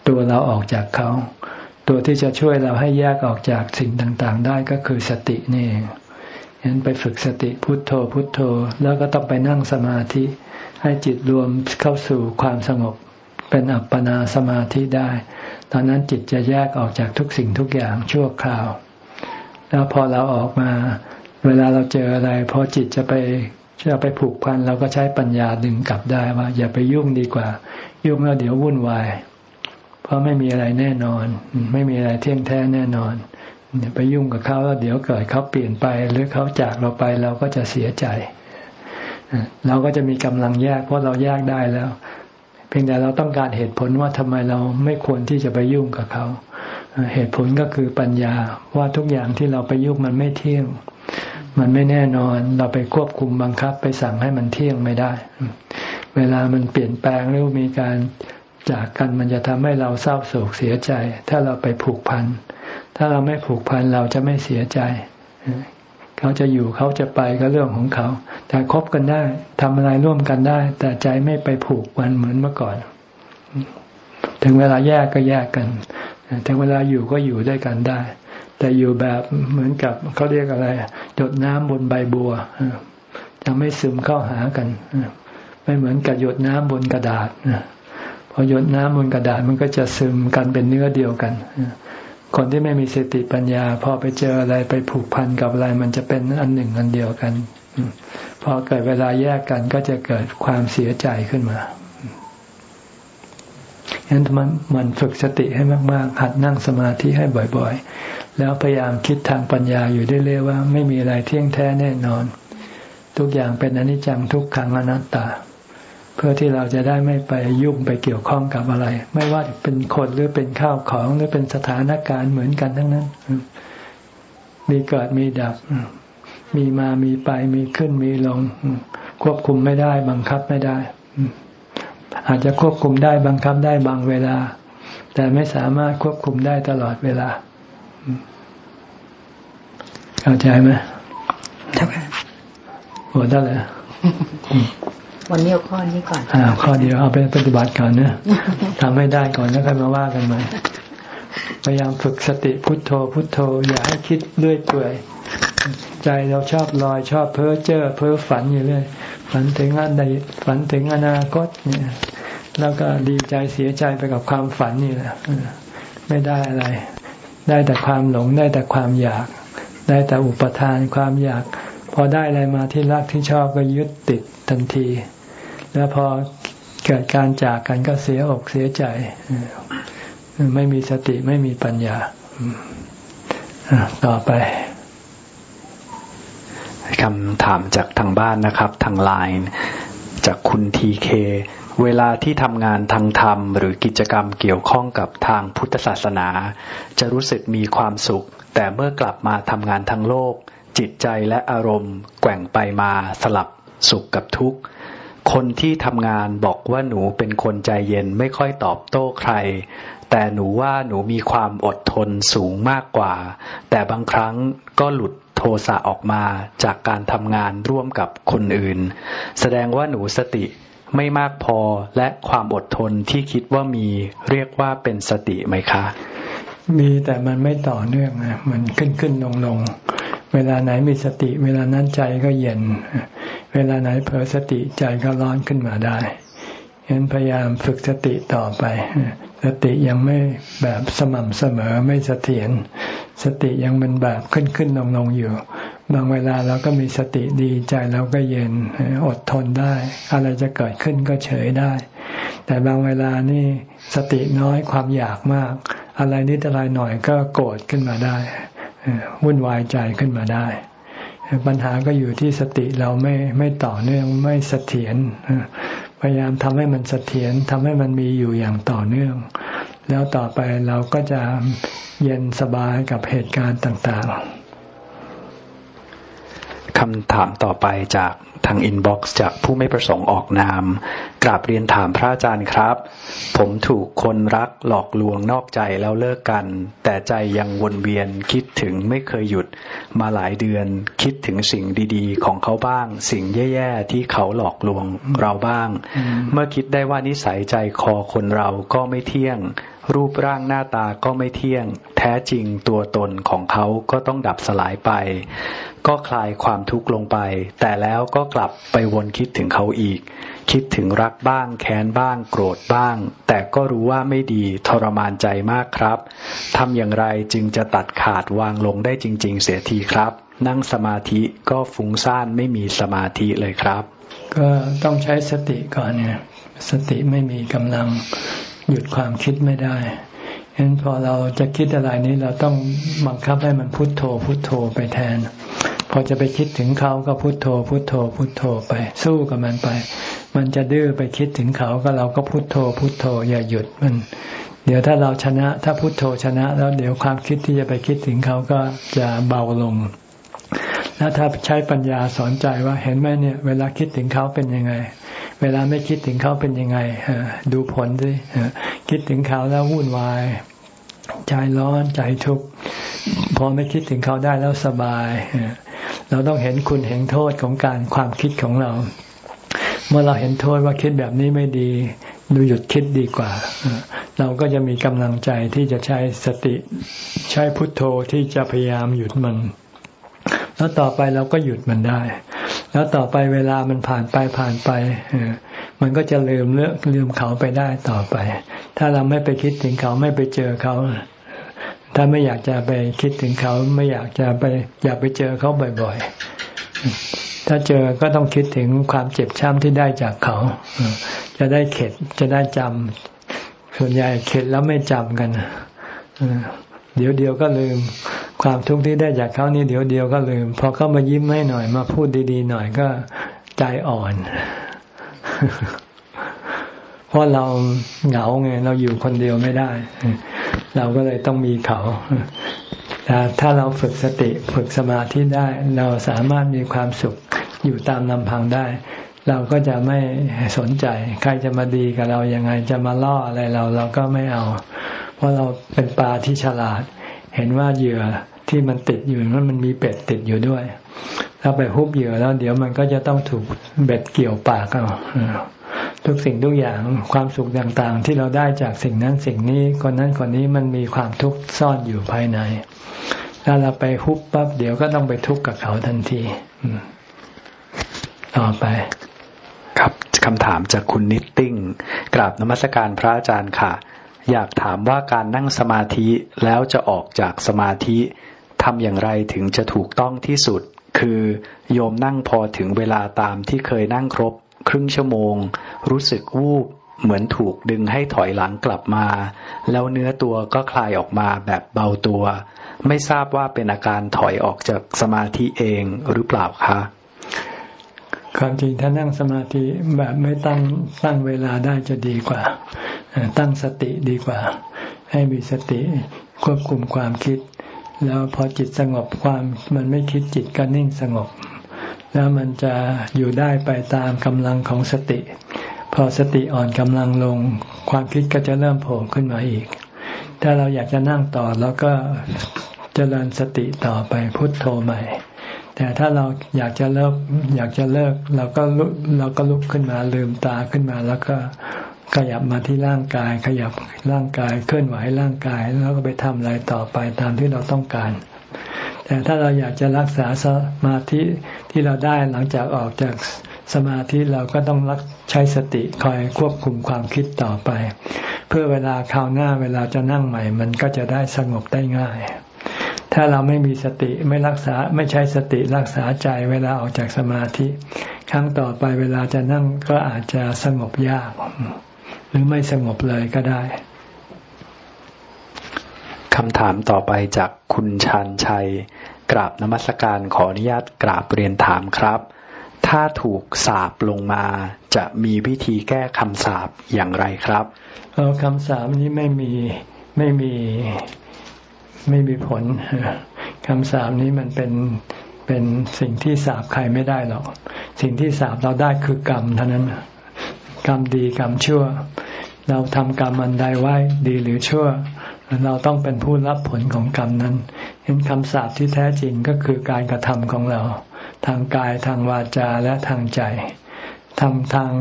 ตัวเราออกจากเขา ตัวที่จะช่วยเราให้แยกออกจากสิ่งต่างๆ ได้ก็คือสตินี่ฉะนั้นไปฝึกสติพุทโธพุทโธ แล้วก็ต้องไปนั่งสมาธิ ให้จิตรวมเข้าสู่ความสงบ เป็นอัปปนาสมาธิได้ ตอนนั้นจิตจะแยกออกจากทุกสิ่งทุกอย่างชั่วคราว แล้วพอเราออกมา เวลาเราเจออะไรพอจิตจะไปจะไปผูกพันเราก็ใช้ปัญญาดึงกลับได้ว่า อย่าไปยุ่งดีกว่า ยุ่งแล้วเดี๋ยววุ่นวาย เพราะไม่มีอะไรแน่นอน ไม่มีอะไรเที่ยงแท้แน่นอนไปยุ่งกับเขาแล้วเดี๋ยวเกิดเขาเปลี่ยนไป หรือเขาจากเราไปเราก็จะเสียใจเราก็จะมีกำลังแยกเพราะเราแยกได้แล้ว เพียงแต่เราต้องการเหตุผลว่าทำไมเราไม่ควรที่จะไปยุ่งกับเขา เหตุผลก็คือปัญญาว่าทุกอย่างที่เราไปยุ่งมันไม่เที่ยง มันไม่แน่นอน เราไปควบคุมบังคับ ไปสั่งให้มันเที่ยงไม่ได้ เวลามันเปลี่ยนแปลงหรือมีการจากกันมันจะทำให้เราเศร้าโศกเสียใจ ถ้าเราไปผูกพัน ถ้าเราไม่ผูกพันเราจะไม่เสียใจ เขาจะอยู่เขาจะไปก็เรื่องของเขา แต่คบกันได้ทำอะไรร่วมกันได้ แต่ใจไม่ไปผูกวันเหมือนเมื่อก่อน ถึงเวลาแยกก็แยกกัน ถึงเวลาอยู่ก็อยู่ด้วยกันได้ แต่อยู่แบบเหมือนกับเขาเรียกอะไรหยดน้ำบนใบบัวจะไม่ซึมเข้าหากันไม่เหมือนกับหยดน้ำบนกระดาษพอหยดน้ำบนกระดาษมันก็จะซึมกันเป็นเนื้อเดียวกัน คนที่ไม่มีสติปัญญา พอไปเจออะไรไปผูกพันกับอะไร มันจะเป็นอันหนึ่งอันเดียวกัน พอเกิดเวลาแยกกันก็จะเกิดความเสียใจขึ้นมาฉะนั้นมันมันฝึกสติให้มาก ๆ หัดนั่งสมาธิให้บ่อยๆ แล้วพยายามคิดทางปัญญาอยู่เรื่อยๆว่า ไม่มีอะไรเที่ยงแท้แน่นอน ทุกอย่างเป็นอนิจจังทุกขังอนัตตา พื่อที่เราจะได้ไม่ไปยุ่งไปเกี่ยวข้องกับอะไร ไม่ว่าเป็นคนหรือเป็นข้าวของหรือเป็นสถานการณ์เหมือนกันทั้งนั้น มีเกิดมีดับ มีมามีไปมีขึ้นมีลง ควบคุมไม่ได้ บังคับไม่ได้ อาจจะควบคุมได้บังคับได้บางเวลา แต่ไม่สามารถควบคุมได้ตลอดเวลา เข้าใจไหม
เจ้าค่ะ
หมดแล้วเลย
วันนี้เอาข้อนี้ก่อน
อ่าข้อเดียวเอาไปปฏิบัติก่อนนะทำให้ได้ก่อนแล้วค่อยมาว่ากันใหม่พยายามฝึกสติพุทโธ พุทโธ อย่าให้คิดเรื่อยเปื่อยใจเราชอบลอยชอบเพ้อเจ้อเพ้อฝันอยู่เรื่อยฝันถึงอันใดฝันถึงอนาคตเนี่ยแล้วก็ดีใจเสียใจไปกับความฝันนี่แหละไม่ได้อะไร ได้แต่ความหลงได้แต่ความอยาก ได้แต่อุปทานความอยาก พอได้อะไรมาที่รักที่ชอบก็ยึดติดทันที แล้วพอเกิดการจากกันก็เสียอกเสียใจ ไม่มีสติไม่มีปัญญาต่อไป
คำถามจากทางบ้านนะครับ ทางไลน์จากคุณทีเคเวลาที่ทำงานทางธรรม หรือกิจกรรมเกี่ยวข้องกับทางพุทธศาสนา จะรู้สึกมีความสุข แต่เมื่อกลับมาทำงานทางโลก จิตใจและอารมณ์ แกว่งไปมาสลับสุขกับทุกข์ คนที่ทำงานบอกว่าหนูเป็นคนใจเย็นไม่ค่อยตอบโต้ใคร แต่หนูว่าหนูมีความอดทนสูงมากกว่า แต่บางครั้งก็หลุดโทสะออกมาจากการทำงานร่วมกับคนอื่น แสดงว่าหนูสติไม่มากพอและความอดทนที่คิดว่ามีเรียกว่าเป็นสติไหมคะ
มีแต่มันไม่ต่อเนื่องนะมันขึ้นขึ้นลงลง เวลาไหนมีสติ เวลานั้นใจก็เย็น เวลาไหนเผลอสติใจก็ร้อนขึ้นมาได้ฉะนั้นพยายามฝึกสติต่อไป สติยังไม่แบบสม่ำเสมอไม่เสถียร สติยังมันแบบขึ้นขึ้นลงลงอยู่ บางเวลาเราก็มีสติดีใจเราก็เย็นอดทนได้ อะไรจะเกิดขึ้นก็เฉยได้ แต่บางเวลานี่สติน้อยความอยากมาก อะไรนิดอะไรหน่อยก็โกรธขึ้นมาได้ วุ่นวายใจขึ้นมาได้ ปัญหาก็อยู่ที่สติเราไม่ไม่ต่อเนื่องไม่เสถียรพยายามทำให้มันเสถียรทำให้มันมีอยู่อย่างต่อเนื่อง แล้วต่อไปเราก็จะเย็นสบายกับเหตุการณ์ต่าง ๆ
คำถามต่อไปจาก ทาง inbox จากผู้ไม่ประสงค์ออกนาม กราบเรียนถามพระอาจารย์ครับ ผมถูกคนรักหลอกลวงนอกใจแล้วเลิกกัน แต่ใจยังวนเวียนคิดถึงไม่เคยหยุดมาหลายเดือน คิดถึงสิ่งดีๆ ของเขาบ้าง สิ่งแย่ๆที่เขาหลอกลวงเราบ้าง เมื่อคิดได้ว่านิสัยใจคอคนเราก็ไม่เที่ยงรูปร่างหน้าตาก็ไม่เที่ยง แท้จริงตัวตนของเขาก็ต้องดับสลายไป ก็คลายความทุกข์ลงไป แต่แล้วก็กลับไปวนคิดถึงเขาอีก คิดถึงรักบ้าง แค้นบ้าง โกรธบ้าง แต่ก็รู้ว่าไม่ดีทรมานใจมากครับทำอย่างไรจึงจะตัดขาดวางลงได้จริง ๆ เสียทีครับ นั่งสมาธิก็ฟุ้งซ่านไม่มีสมาธิเลยครับ
ก็ต้องใช้สติก่อนเนี่ยสติไม่มีกำลังหยุดความคิดไม่ได้เห็นพอเราจะคิดอะไรนี้เราต้องบังคับให้มันพุโทโธพุโทโธไปแทน พอจะไปคิดถึงเขาก็พุโทโธ พุโทโธ พุโทโธไป สู้กับมันไป มันจะดื้อไปคิดถึงเขาก็เราก็พุโทโธ พุโทโธ อย่าหยุดมัน เดี๋ยวถ้าเราชนะ ถ้าพุโทโธชนะ แล้วเดี๋ยวความคิดที่จะไปคิดถึงเขาก็จะเบาลง แล้วถ้าใช้ปัญญาสอนใจว่าเห็นไหมเนี่ย เวลาคิดถึงเขาเป็นยังไงเวลาไม่คิดถึงเขาเป็นยังไงดูผลสิคิดถึงเขาแล้ววุ่นวาย ใจร้อนใจทุกข์พอไม่คิดถึงเขาได้แล้วสบาย เราต้องเห็นคุณเห็นโทษของการความคิดของเรา เมื่อเราเห็นโทษว่าคิดแบบนี้ไม่ดีดูหยุดคิดดีกว่า เราก็จะมีกำลังใจที่จะใช้สติใช้พุทโธที่จะพยายามหยุดมัน แล้วต่อไปเราก็หยุดมันได้ แล้วต่อไปเวลามันผ่านไปผ่านไปมันก็จะลืมเลือกลืมเขาไปได้ต่อไป ถ้าเราไม่ไปคิดถึงเขาไม่ไปเจอเขา ถ้าไม่อยากจะไปคิดถึงเขาไม่อยากจะไป อยากไปเจอเขาบ่อย ๆ ถ้าเจอก็ต้องคิดถึงความเจ็บช้ำที่ได้จากเขา จะได้เข็ดจะได้จำส่วนใหญ่เข็ดแล้วไม่จำกันเดี๋ยวเดียวก็ลืม ความทุกข์ที่ได้จากเขานี่เดี๋ยวเดียวก็ลืมพอเขามายิ้มให้หน่อยมาพูดดีๆหน่อยก็ใจอ่อน เพราะเราเหงาไงเราอยู่คนเดียวไม่ได้ เราก็เลยต้องมีเขาแต่ถ้าเราฝึกสติฝึกสมาธิได้ เราสามารถมีความสุขอยู่ตามลำพังได้ เราก็จะไม่สนใจ ใครจะมาดีกับเรายังไงจะมาล่ออะไรเราเราก็ไม่เอา เพราะเราเป็นปลาที่ฉลาด เห็นว่าเหยื่อที่มันติดอยู่นั้นมันมีเป็ดติดอยู่ด้วยถ้าไปฮุบเหยื่อแล้ว เดี๋ยวมันก็จะต้องถูกเบ็ดเกี่ยวปากเอา ทุกสิ่งทุกอย่างความสุขต่างๆ ที่เราได้จากสิ่งนั้นสิ่งนี้คนนั้นคนนี้มันมีความทุกข์ซ่อนอยู่ภายใน ถ้าเราไปฮุบปั๊บเดี๋ยวก็ต้องไปทุกข์กับเขาทันทีต่อไป
ครับคำถามจากคุณนิตติ้งกราบนมัสการพระอาจารย์ค่ะ อยากถามว่าการนั่งสมาธิแล้วจะออกจากสมาธิทำอย่างไรถึงจะถูกต้องที่สุด คือโยมนั่งพอถึงเวลาตามที่เคยนั่งครบ ครึ่งชั่วโมง รู้สึกวูบเหมือนถูกดึงให้ถอยหลังกลับมา แล้วเนื้อตัวก็คลายออกมาแบบเบาตัว ไม่ทราบว่าเป็นอาการถอยออกจากสมาธิเองหรือเปล่าคะ
ความจริงถ้านั่งสมาธิแบบไม่ตั้งตั้งเวลาได้จะดีกว่า ตั้งสติดีกว่า ให้มีสติควบคุมความคิด แล้วพอจิตสงบความมันไม่คิดจิตก็นิ่งสงบ แล้วมันจะอยู่ได้ไปตามกำลังของสติ พอสติอ่อนกำลังลง ความคิดก็จะเริ่มโผล่ขึ้นมาอีก ถ้าเราอยากจะนั่งต่อแล้วก็เจริญสติต่อไปพุทโธใหม่ แต่ถ้าเราอยากจะเลิกอยากจะเลิกเราก็ลุกเราก็ลุกขึ้นมาลืมตาขึ้นมา แล้วก็ขยับมาที่ร่างกาย ขยับร่างกายเคลื่อนไหวร่างกาย แล้วก็ไปทำอะไรต่อไปตามที่เราต้องการ แต่ถ้าเราอยากจะรักษาสมาธิที่เราได้หลังจากออกจากสมาธิเราก็ต้องรักใช้สติคอยควบคุมความคิดต่อไป เพื่อเวลาคราวหน้าเวลาจะนั่งใหม่ มันก็จะได้สงบได้ง่าย ถ้าเราไม่มีสติไม่รักษาไม่ใช้สติรักษาใจเวลาออกจากสมาธิ ครั้งต่อไปเวลาจะนั่งก็อาจจะสงบยาก หรือไม่สงบเลยก็ได้
คำถามต่อไปจากคุณชันชัย กราบนมัสการขออนุญาตกราบเรียนถามครับ ถ้าถูกสาบลงมาจะมีวิธีแก้คำสาบอย่างไรครับ
เอาคำสาบนี้ไม่มีไม่มีไม่มีผลคำสาปนี้มันเป็นเป็นสิ่งที่สาบใครไม่ได้หรอก สิ่งที่สาบเราได้คือกรรมเท่านั้น กรรมดีกรรมชั่ว เราทำกรรมอันใดไว้ดีหรือชั่ว เราต้องเป็นผู้รับผลของกรรมนั้น เห็นคำสาปที่แท้จริงก็คือการกระทำของเรา ทางกายทางวาจาและทางใจทำทาง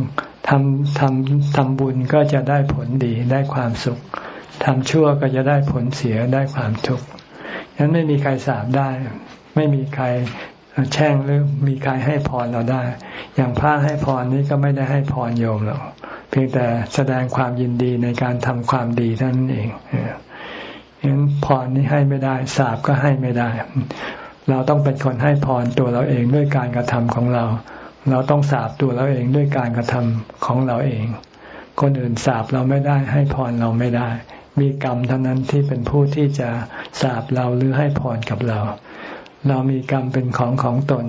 ทำทำทำบุญก็จะได้ผลดีได้ความสุขทำชั่วก็จะได้ผลเสียได้ความทุกข์ฉะนั้นไม่มีใครสาบได้ ไม่มีใครแช่งหรือมีใครให้พรเราได้ อย่างพระให้พรนี้ก็ไม่ได้ให้พรโยมหรอกเพียงแต่แสดงความยินดีในการทำความดีท่านเอง ฉะนั้นพรนี้ให้ไม่ได้สาบก็ให้ไม่ได้ เราต้องเป็นคนให้พรตัวเราเองด้วยการกระทำของเรา เราต้องสาบตัวเราเองด้วยการกระทำของเราเอง คนอื่นสาบเราไม่ได้ ให้พรเราไม่ได้ มีกรรมเท่านั้นที่เป็นผู้ที่จะสาบเราหรือให้พรกับเรา เรามีกรรมเป็นของของตน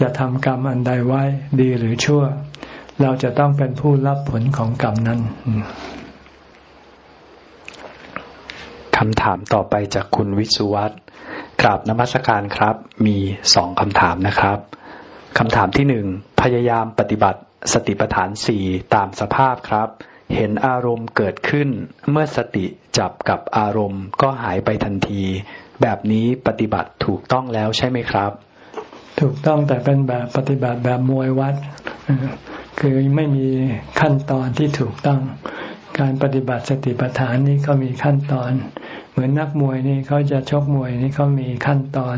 จะทำกรรมอันใดไว้ดีหรือชั่ว เราจะต้องเป็นผู้รับผลของกรรมนั้น
คำถามต่อไปจากคุณวิสุวัตกราบนมัสการครับ มีสองคำถามนะครับคำถามที่หนึ่งพยายามปฏิบัติสติปัฏฐานสี่ตามสภาพครับ เห็นอารมณ์เกิดขึ้น เมื่อสติจับกับอารมณ์ก็หายไปทันที แบบนี้ปฏิบัติถูกต้องแล้วใช่ไหมครับ
ถูกต้องแต่เป็นแบบปฏิบัติแบบมวยวัด คือไม่มีขั้นตอนที่ถูกต้อง การปฏิบัติสติปัฏฐานนี้เขามีขั้นตอน เหมือนนักมวยนี่เขาจะชกมวยนี่เขามีขั้นตอน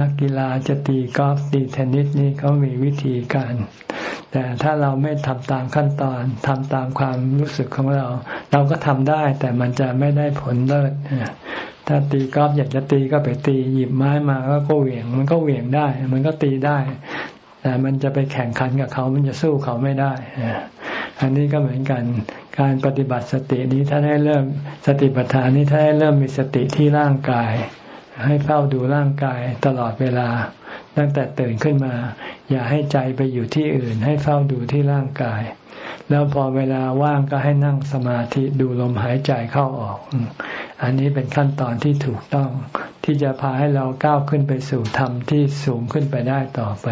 นักกีฬาจะตีกอล์ฟตีเทนนิสนี่เขามีวิธีการ แต่ถ้าเราไม่ทำตามขั้นตอนทำตามความรู้สึกของเรา เราก็ทำได้แต่มันจะไม่ได้ผลเลิศถ้าตีกอล์ฟอยากจะตีก็ไปตีหยิบไม้มาก็เหวี่ยง มันก็เหวี่ยงได้ มันก็ตีได้ แต่มันจะไปแข่งขันกับเขา มันจะสู้เขาไม่ได้ อันนี้ก็เหมือนกัน การปฏิบัติสตินี้ถ้าได้เริ่มสติปัฏฐานนี้ถ้าได้เริ่มมีสติที่ร่างกาย ให้เฝ้าดูร่างกายตลอดเวลา ตั้งแต่ตื่นขึ้นมา อย่าให้ใจไปอยู่ที่อื่น ให้เฝ้าดูที่ร่างกาย แล้วพอเวลาว่างก็ให้นั่งสมาธิดูลมหายใจเข้าออก อันนี้เป็นขั้นตอนที่ถูกต้อง ที่จะพาให้เราก้าวขึ้นไปสู่ธรรมที่สูงขึ้นไปได้ต่อไป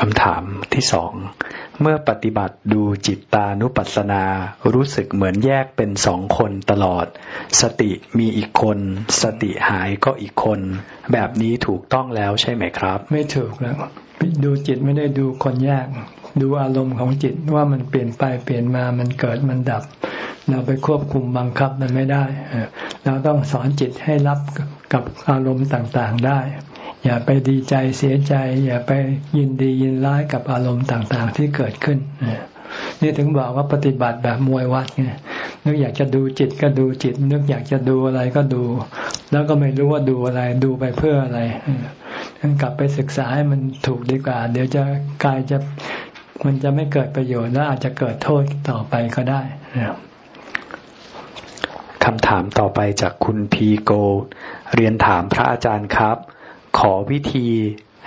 คำถามที่สอง เมื่อปฏิบัติดูจิตตานุปัสสนา รู้สึกเหมือนแยกเป็นสองคนตลอด สติมีอีกคน สติหายก็อีกคน แบบนี้ถูกต้องแล้วใช่ไหมครับ
ไม่ถูกแล้ว ดูจิตไม่ได้ดูคนแยก ดูอารมณ์ของจิตว่ามันเปลี่ยนไปเปลี่ยนมามันเกิดมันดับ เราไปควบคุมบังคับมันไม่ได้ เราต้องสอนจิตให้รับกับอารมณ์ต่างๆได้ อย่าไปดีใจเสียใจ อย่าไปยินดียินร้ายกับอารมณ์ต่างๆ ที่เกิดขึ้นนี่ถึงบอกว่าปฏิบัติแบบมวยวัดไงนึกอยากจะดูจิตก็ดูจิต นึกอยากจะดูอะไรก็ดู แล้วก็ไม่รู้ว่าดูอะไร ดูไปเพื่ออะไรงั้นกลับไปศึกษาให้มันถูกดีกว่า เดี๋ยวจะกลายจะ มันจะไม่เกิดประโยชน์และอาจจะเกิดโทษต่อไปก็ได้
คำถามต่อไปจากคุณพีโก เรียนถามพระอาจารย์ครับ ขอวิธี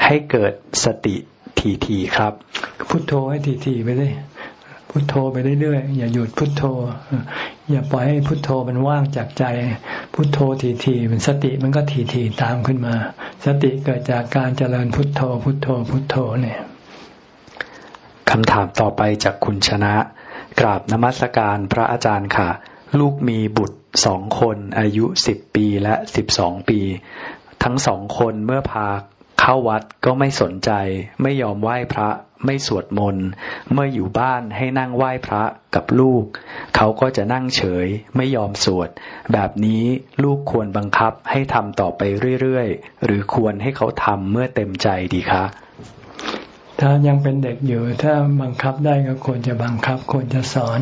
ให้เกิดสติทีๆครับ
พุทโธให้ทีๆไปเลยพุทโธไปเรื่อยๆอย่าหยุดพุทโธ อย่าปล่อยให้พุทโธมันว่างจากใจ พุทโธทีๆมันสติมันก็ทีๆตามขึ้นมา สติเกิดจากการเจริญพุทโธ พุทโธพุทโธเนี่ย
คำถามต่อไปจากคุณชนะ กราบนมัสการพระอาจารย์ค่ะ ลูกมีบุตรสองคนอายุสิบปีและสิบสองปี ทั้งสองคนเมื่อพาเข้าวัดก็ไม่สนใจ ไม่ยอมไหว้พระไม่สวดมนต์เมื่ออยู่บ้านให้นั่งไหว้พระกับลูก เขาก็จะนั่งเฉย ไม่ยอมสวด แบบนี้ลูกควรบังคับให้ทำต่อไปเรื่อยๆ หรือควรให้เขาทำเมื่อเต็มใจดีคะ
ถ้ายังเป็นเด็กอยู่ ถ้าบังคับได้ก็ควรจะบังคับ ควรจะสอน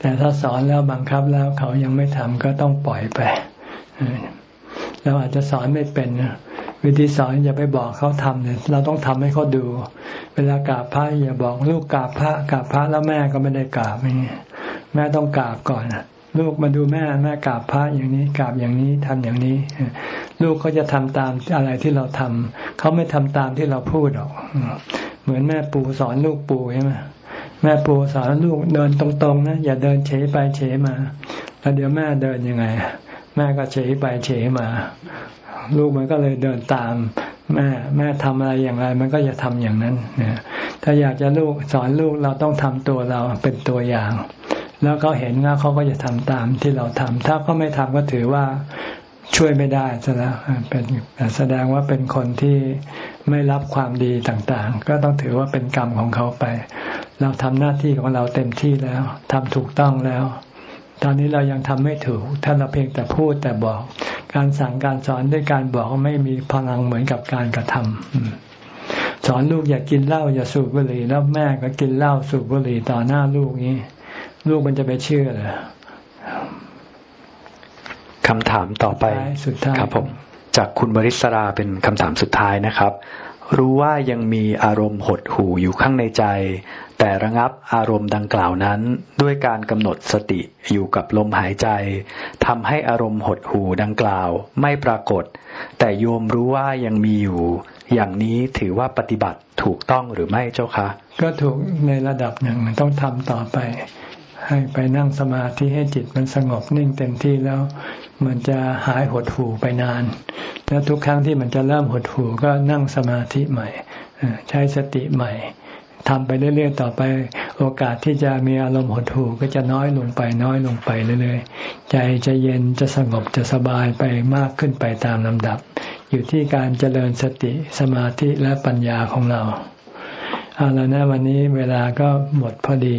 แต่ถ้าสอนแล้วบังคับแล้วเขายังไม่ทำก็ต้องปล่อยไปเราอาจจะสอนไม่เป็นวิธีสอนอย่าไปบอกเขาทำเนี่ยเราต้องทำให้เขาดู เวลากราบพระอย่าบอกลูกกราบพระกราบพระแล้วแม่ก็ไม่ได้กราบอย่างนี่แม่ต้องกราบก่อน ลูกมาดูแม่แม่กราบพระอย่างนี้กราบอย่างนี้ทำอย่างนี้ ลูกก็จะทำตามอะไรที่เราทำเขาไม่ทำตามที่เราพูดหรอก เหมือนแม่ปู่สอนลูกปู่ใช่ไหมแม่ปู่สอนลูกเดินตรงๆนะอย่าเดินเฉยไปเฉยมาแล้วเดี๋ยวแม่เดินยังไง แม่ก็เฉยไปเฉยมา ลูกมันก็เลยเดินตาม แม่แม่ทำอะไรอย่างไร มันก็จะทำอย่างนั้นนี่ยถ้าอยากจะลูกสอนลูกเราต้องทำตัวเราเป็นตัวอย่าง แล้วเขาเห็นแล้วเขาก็จะทำตามที่เราทำถ้าเขาไม่ทำก็ถือว่าช่วยไม่ได้ซะแล้วเป็นแสดงว่าเป็นคนที่ไม่รับความดีต่างๆ ก็ต้องถือว่าเป็นกรรมของเขาไป เราทำหน้าที่ของเราเต็มที่แล้วทำถูกต้องแล้ว ตอนนี้เรายังทำไม่ถูกถ้าเราเพียงแต่พูดแต่บอก การสั่งการสอนด้วยการบอกไม่มีพลังเหมือนกับการกระทำสอนลูกอย่ากินเหล้าอย่าสูบบุหรี่แล้วแม่ก็กินเหล้าสูบบุหรี่ต่อหน้าลูกนี้ ลูกมันจะไปเชื่อเหรอ
คำถามต่อไปสุดท้ายครับผมจากคุณบริศราเป็นคำถามสุดท้ายนะครับ รู้ว่ายังมีอารมณ์หดหู่อยู่ข้างในใจ แต่ระงับอารมณ์ดังกล่าวนั้น ด้วยการกำหนดสติอยู่กับลมหายใจทำให้อารมณ์หดหูดังกล่าวไม่ปรากฏ แต่โยมรู้ว่ายังมีอยู่ อย่างนี้ถือว่าปฏิบัติถูกต้องหรือไม่เจ้าคะ
ก็ถูกในระดับหนึ่งมันต้องทำต่อไป ให้ไปนั่งสมาธิให้จิตมันสงบนิ่งเต็มที่แล้ว มันจะหายหดหูไปนาน แล้วทุกครั้งที่มันจะเริ่มหดหูก็นั่งสมาธิใหม่ใช้สติใหม่ทำไปเรื่อยๆต่อไป โอกาสที่จะมีอารมณ์หดหู่ก็จะน้อยลงไปน้อยลงไปเรื่อยๆใจจะเย็นจะสงบจะสบายไปมากขึ้นไปตามลำดับ อยู่ที่การเจริญสติสมาธิและปัญญาของเราเอาละนะวันนี้เวลาก็หมดพอดี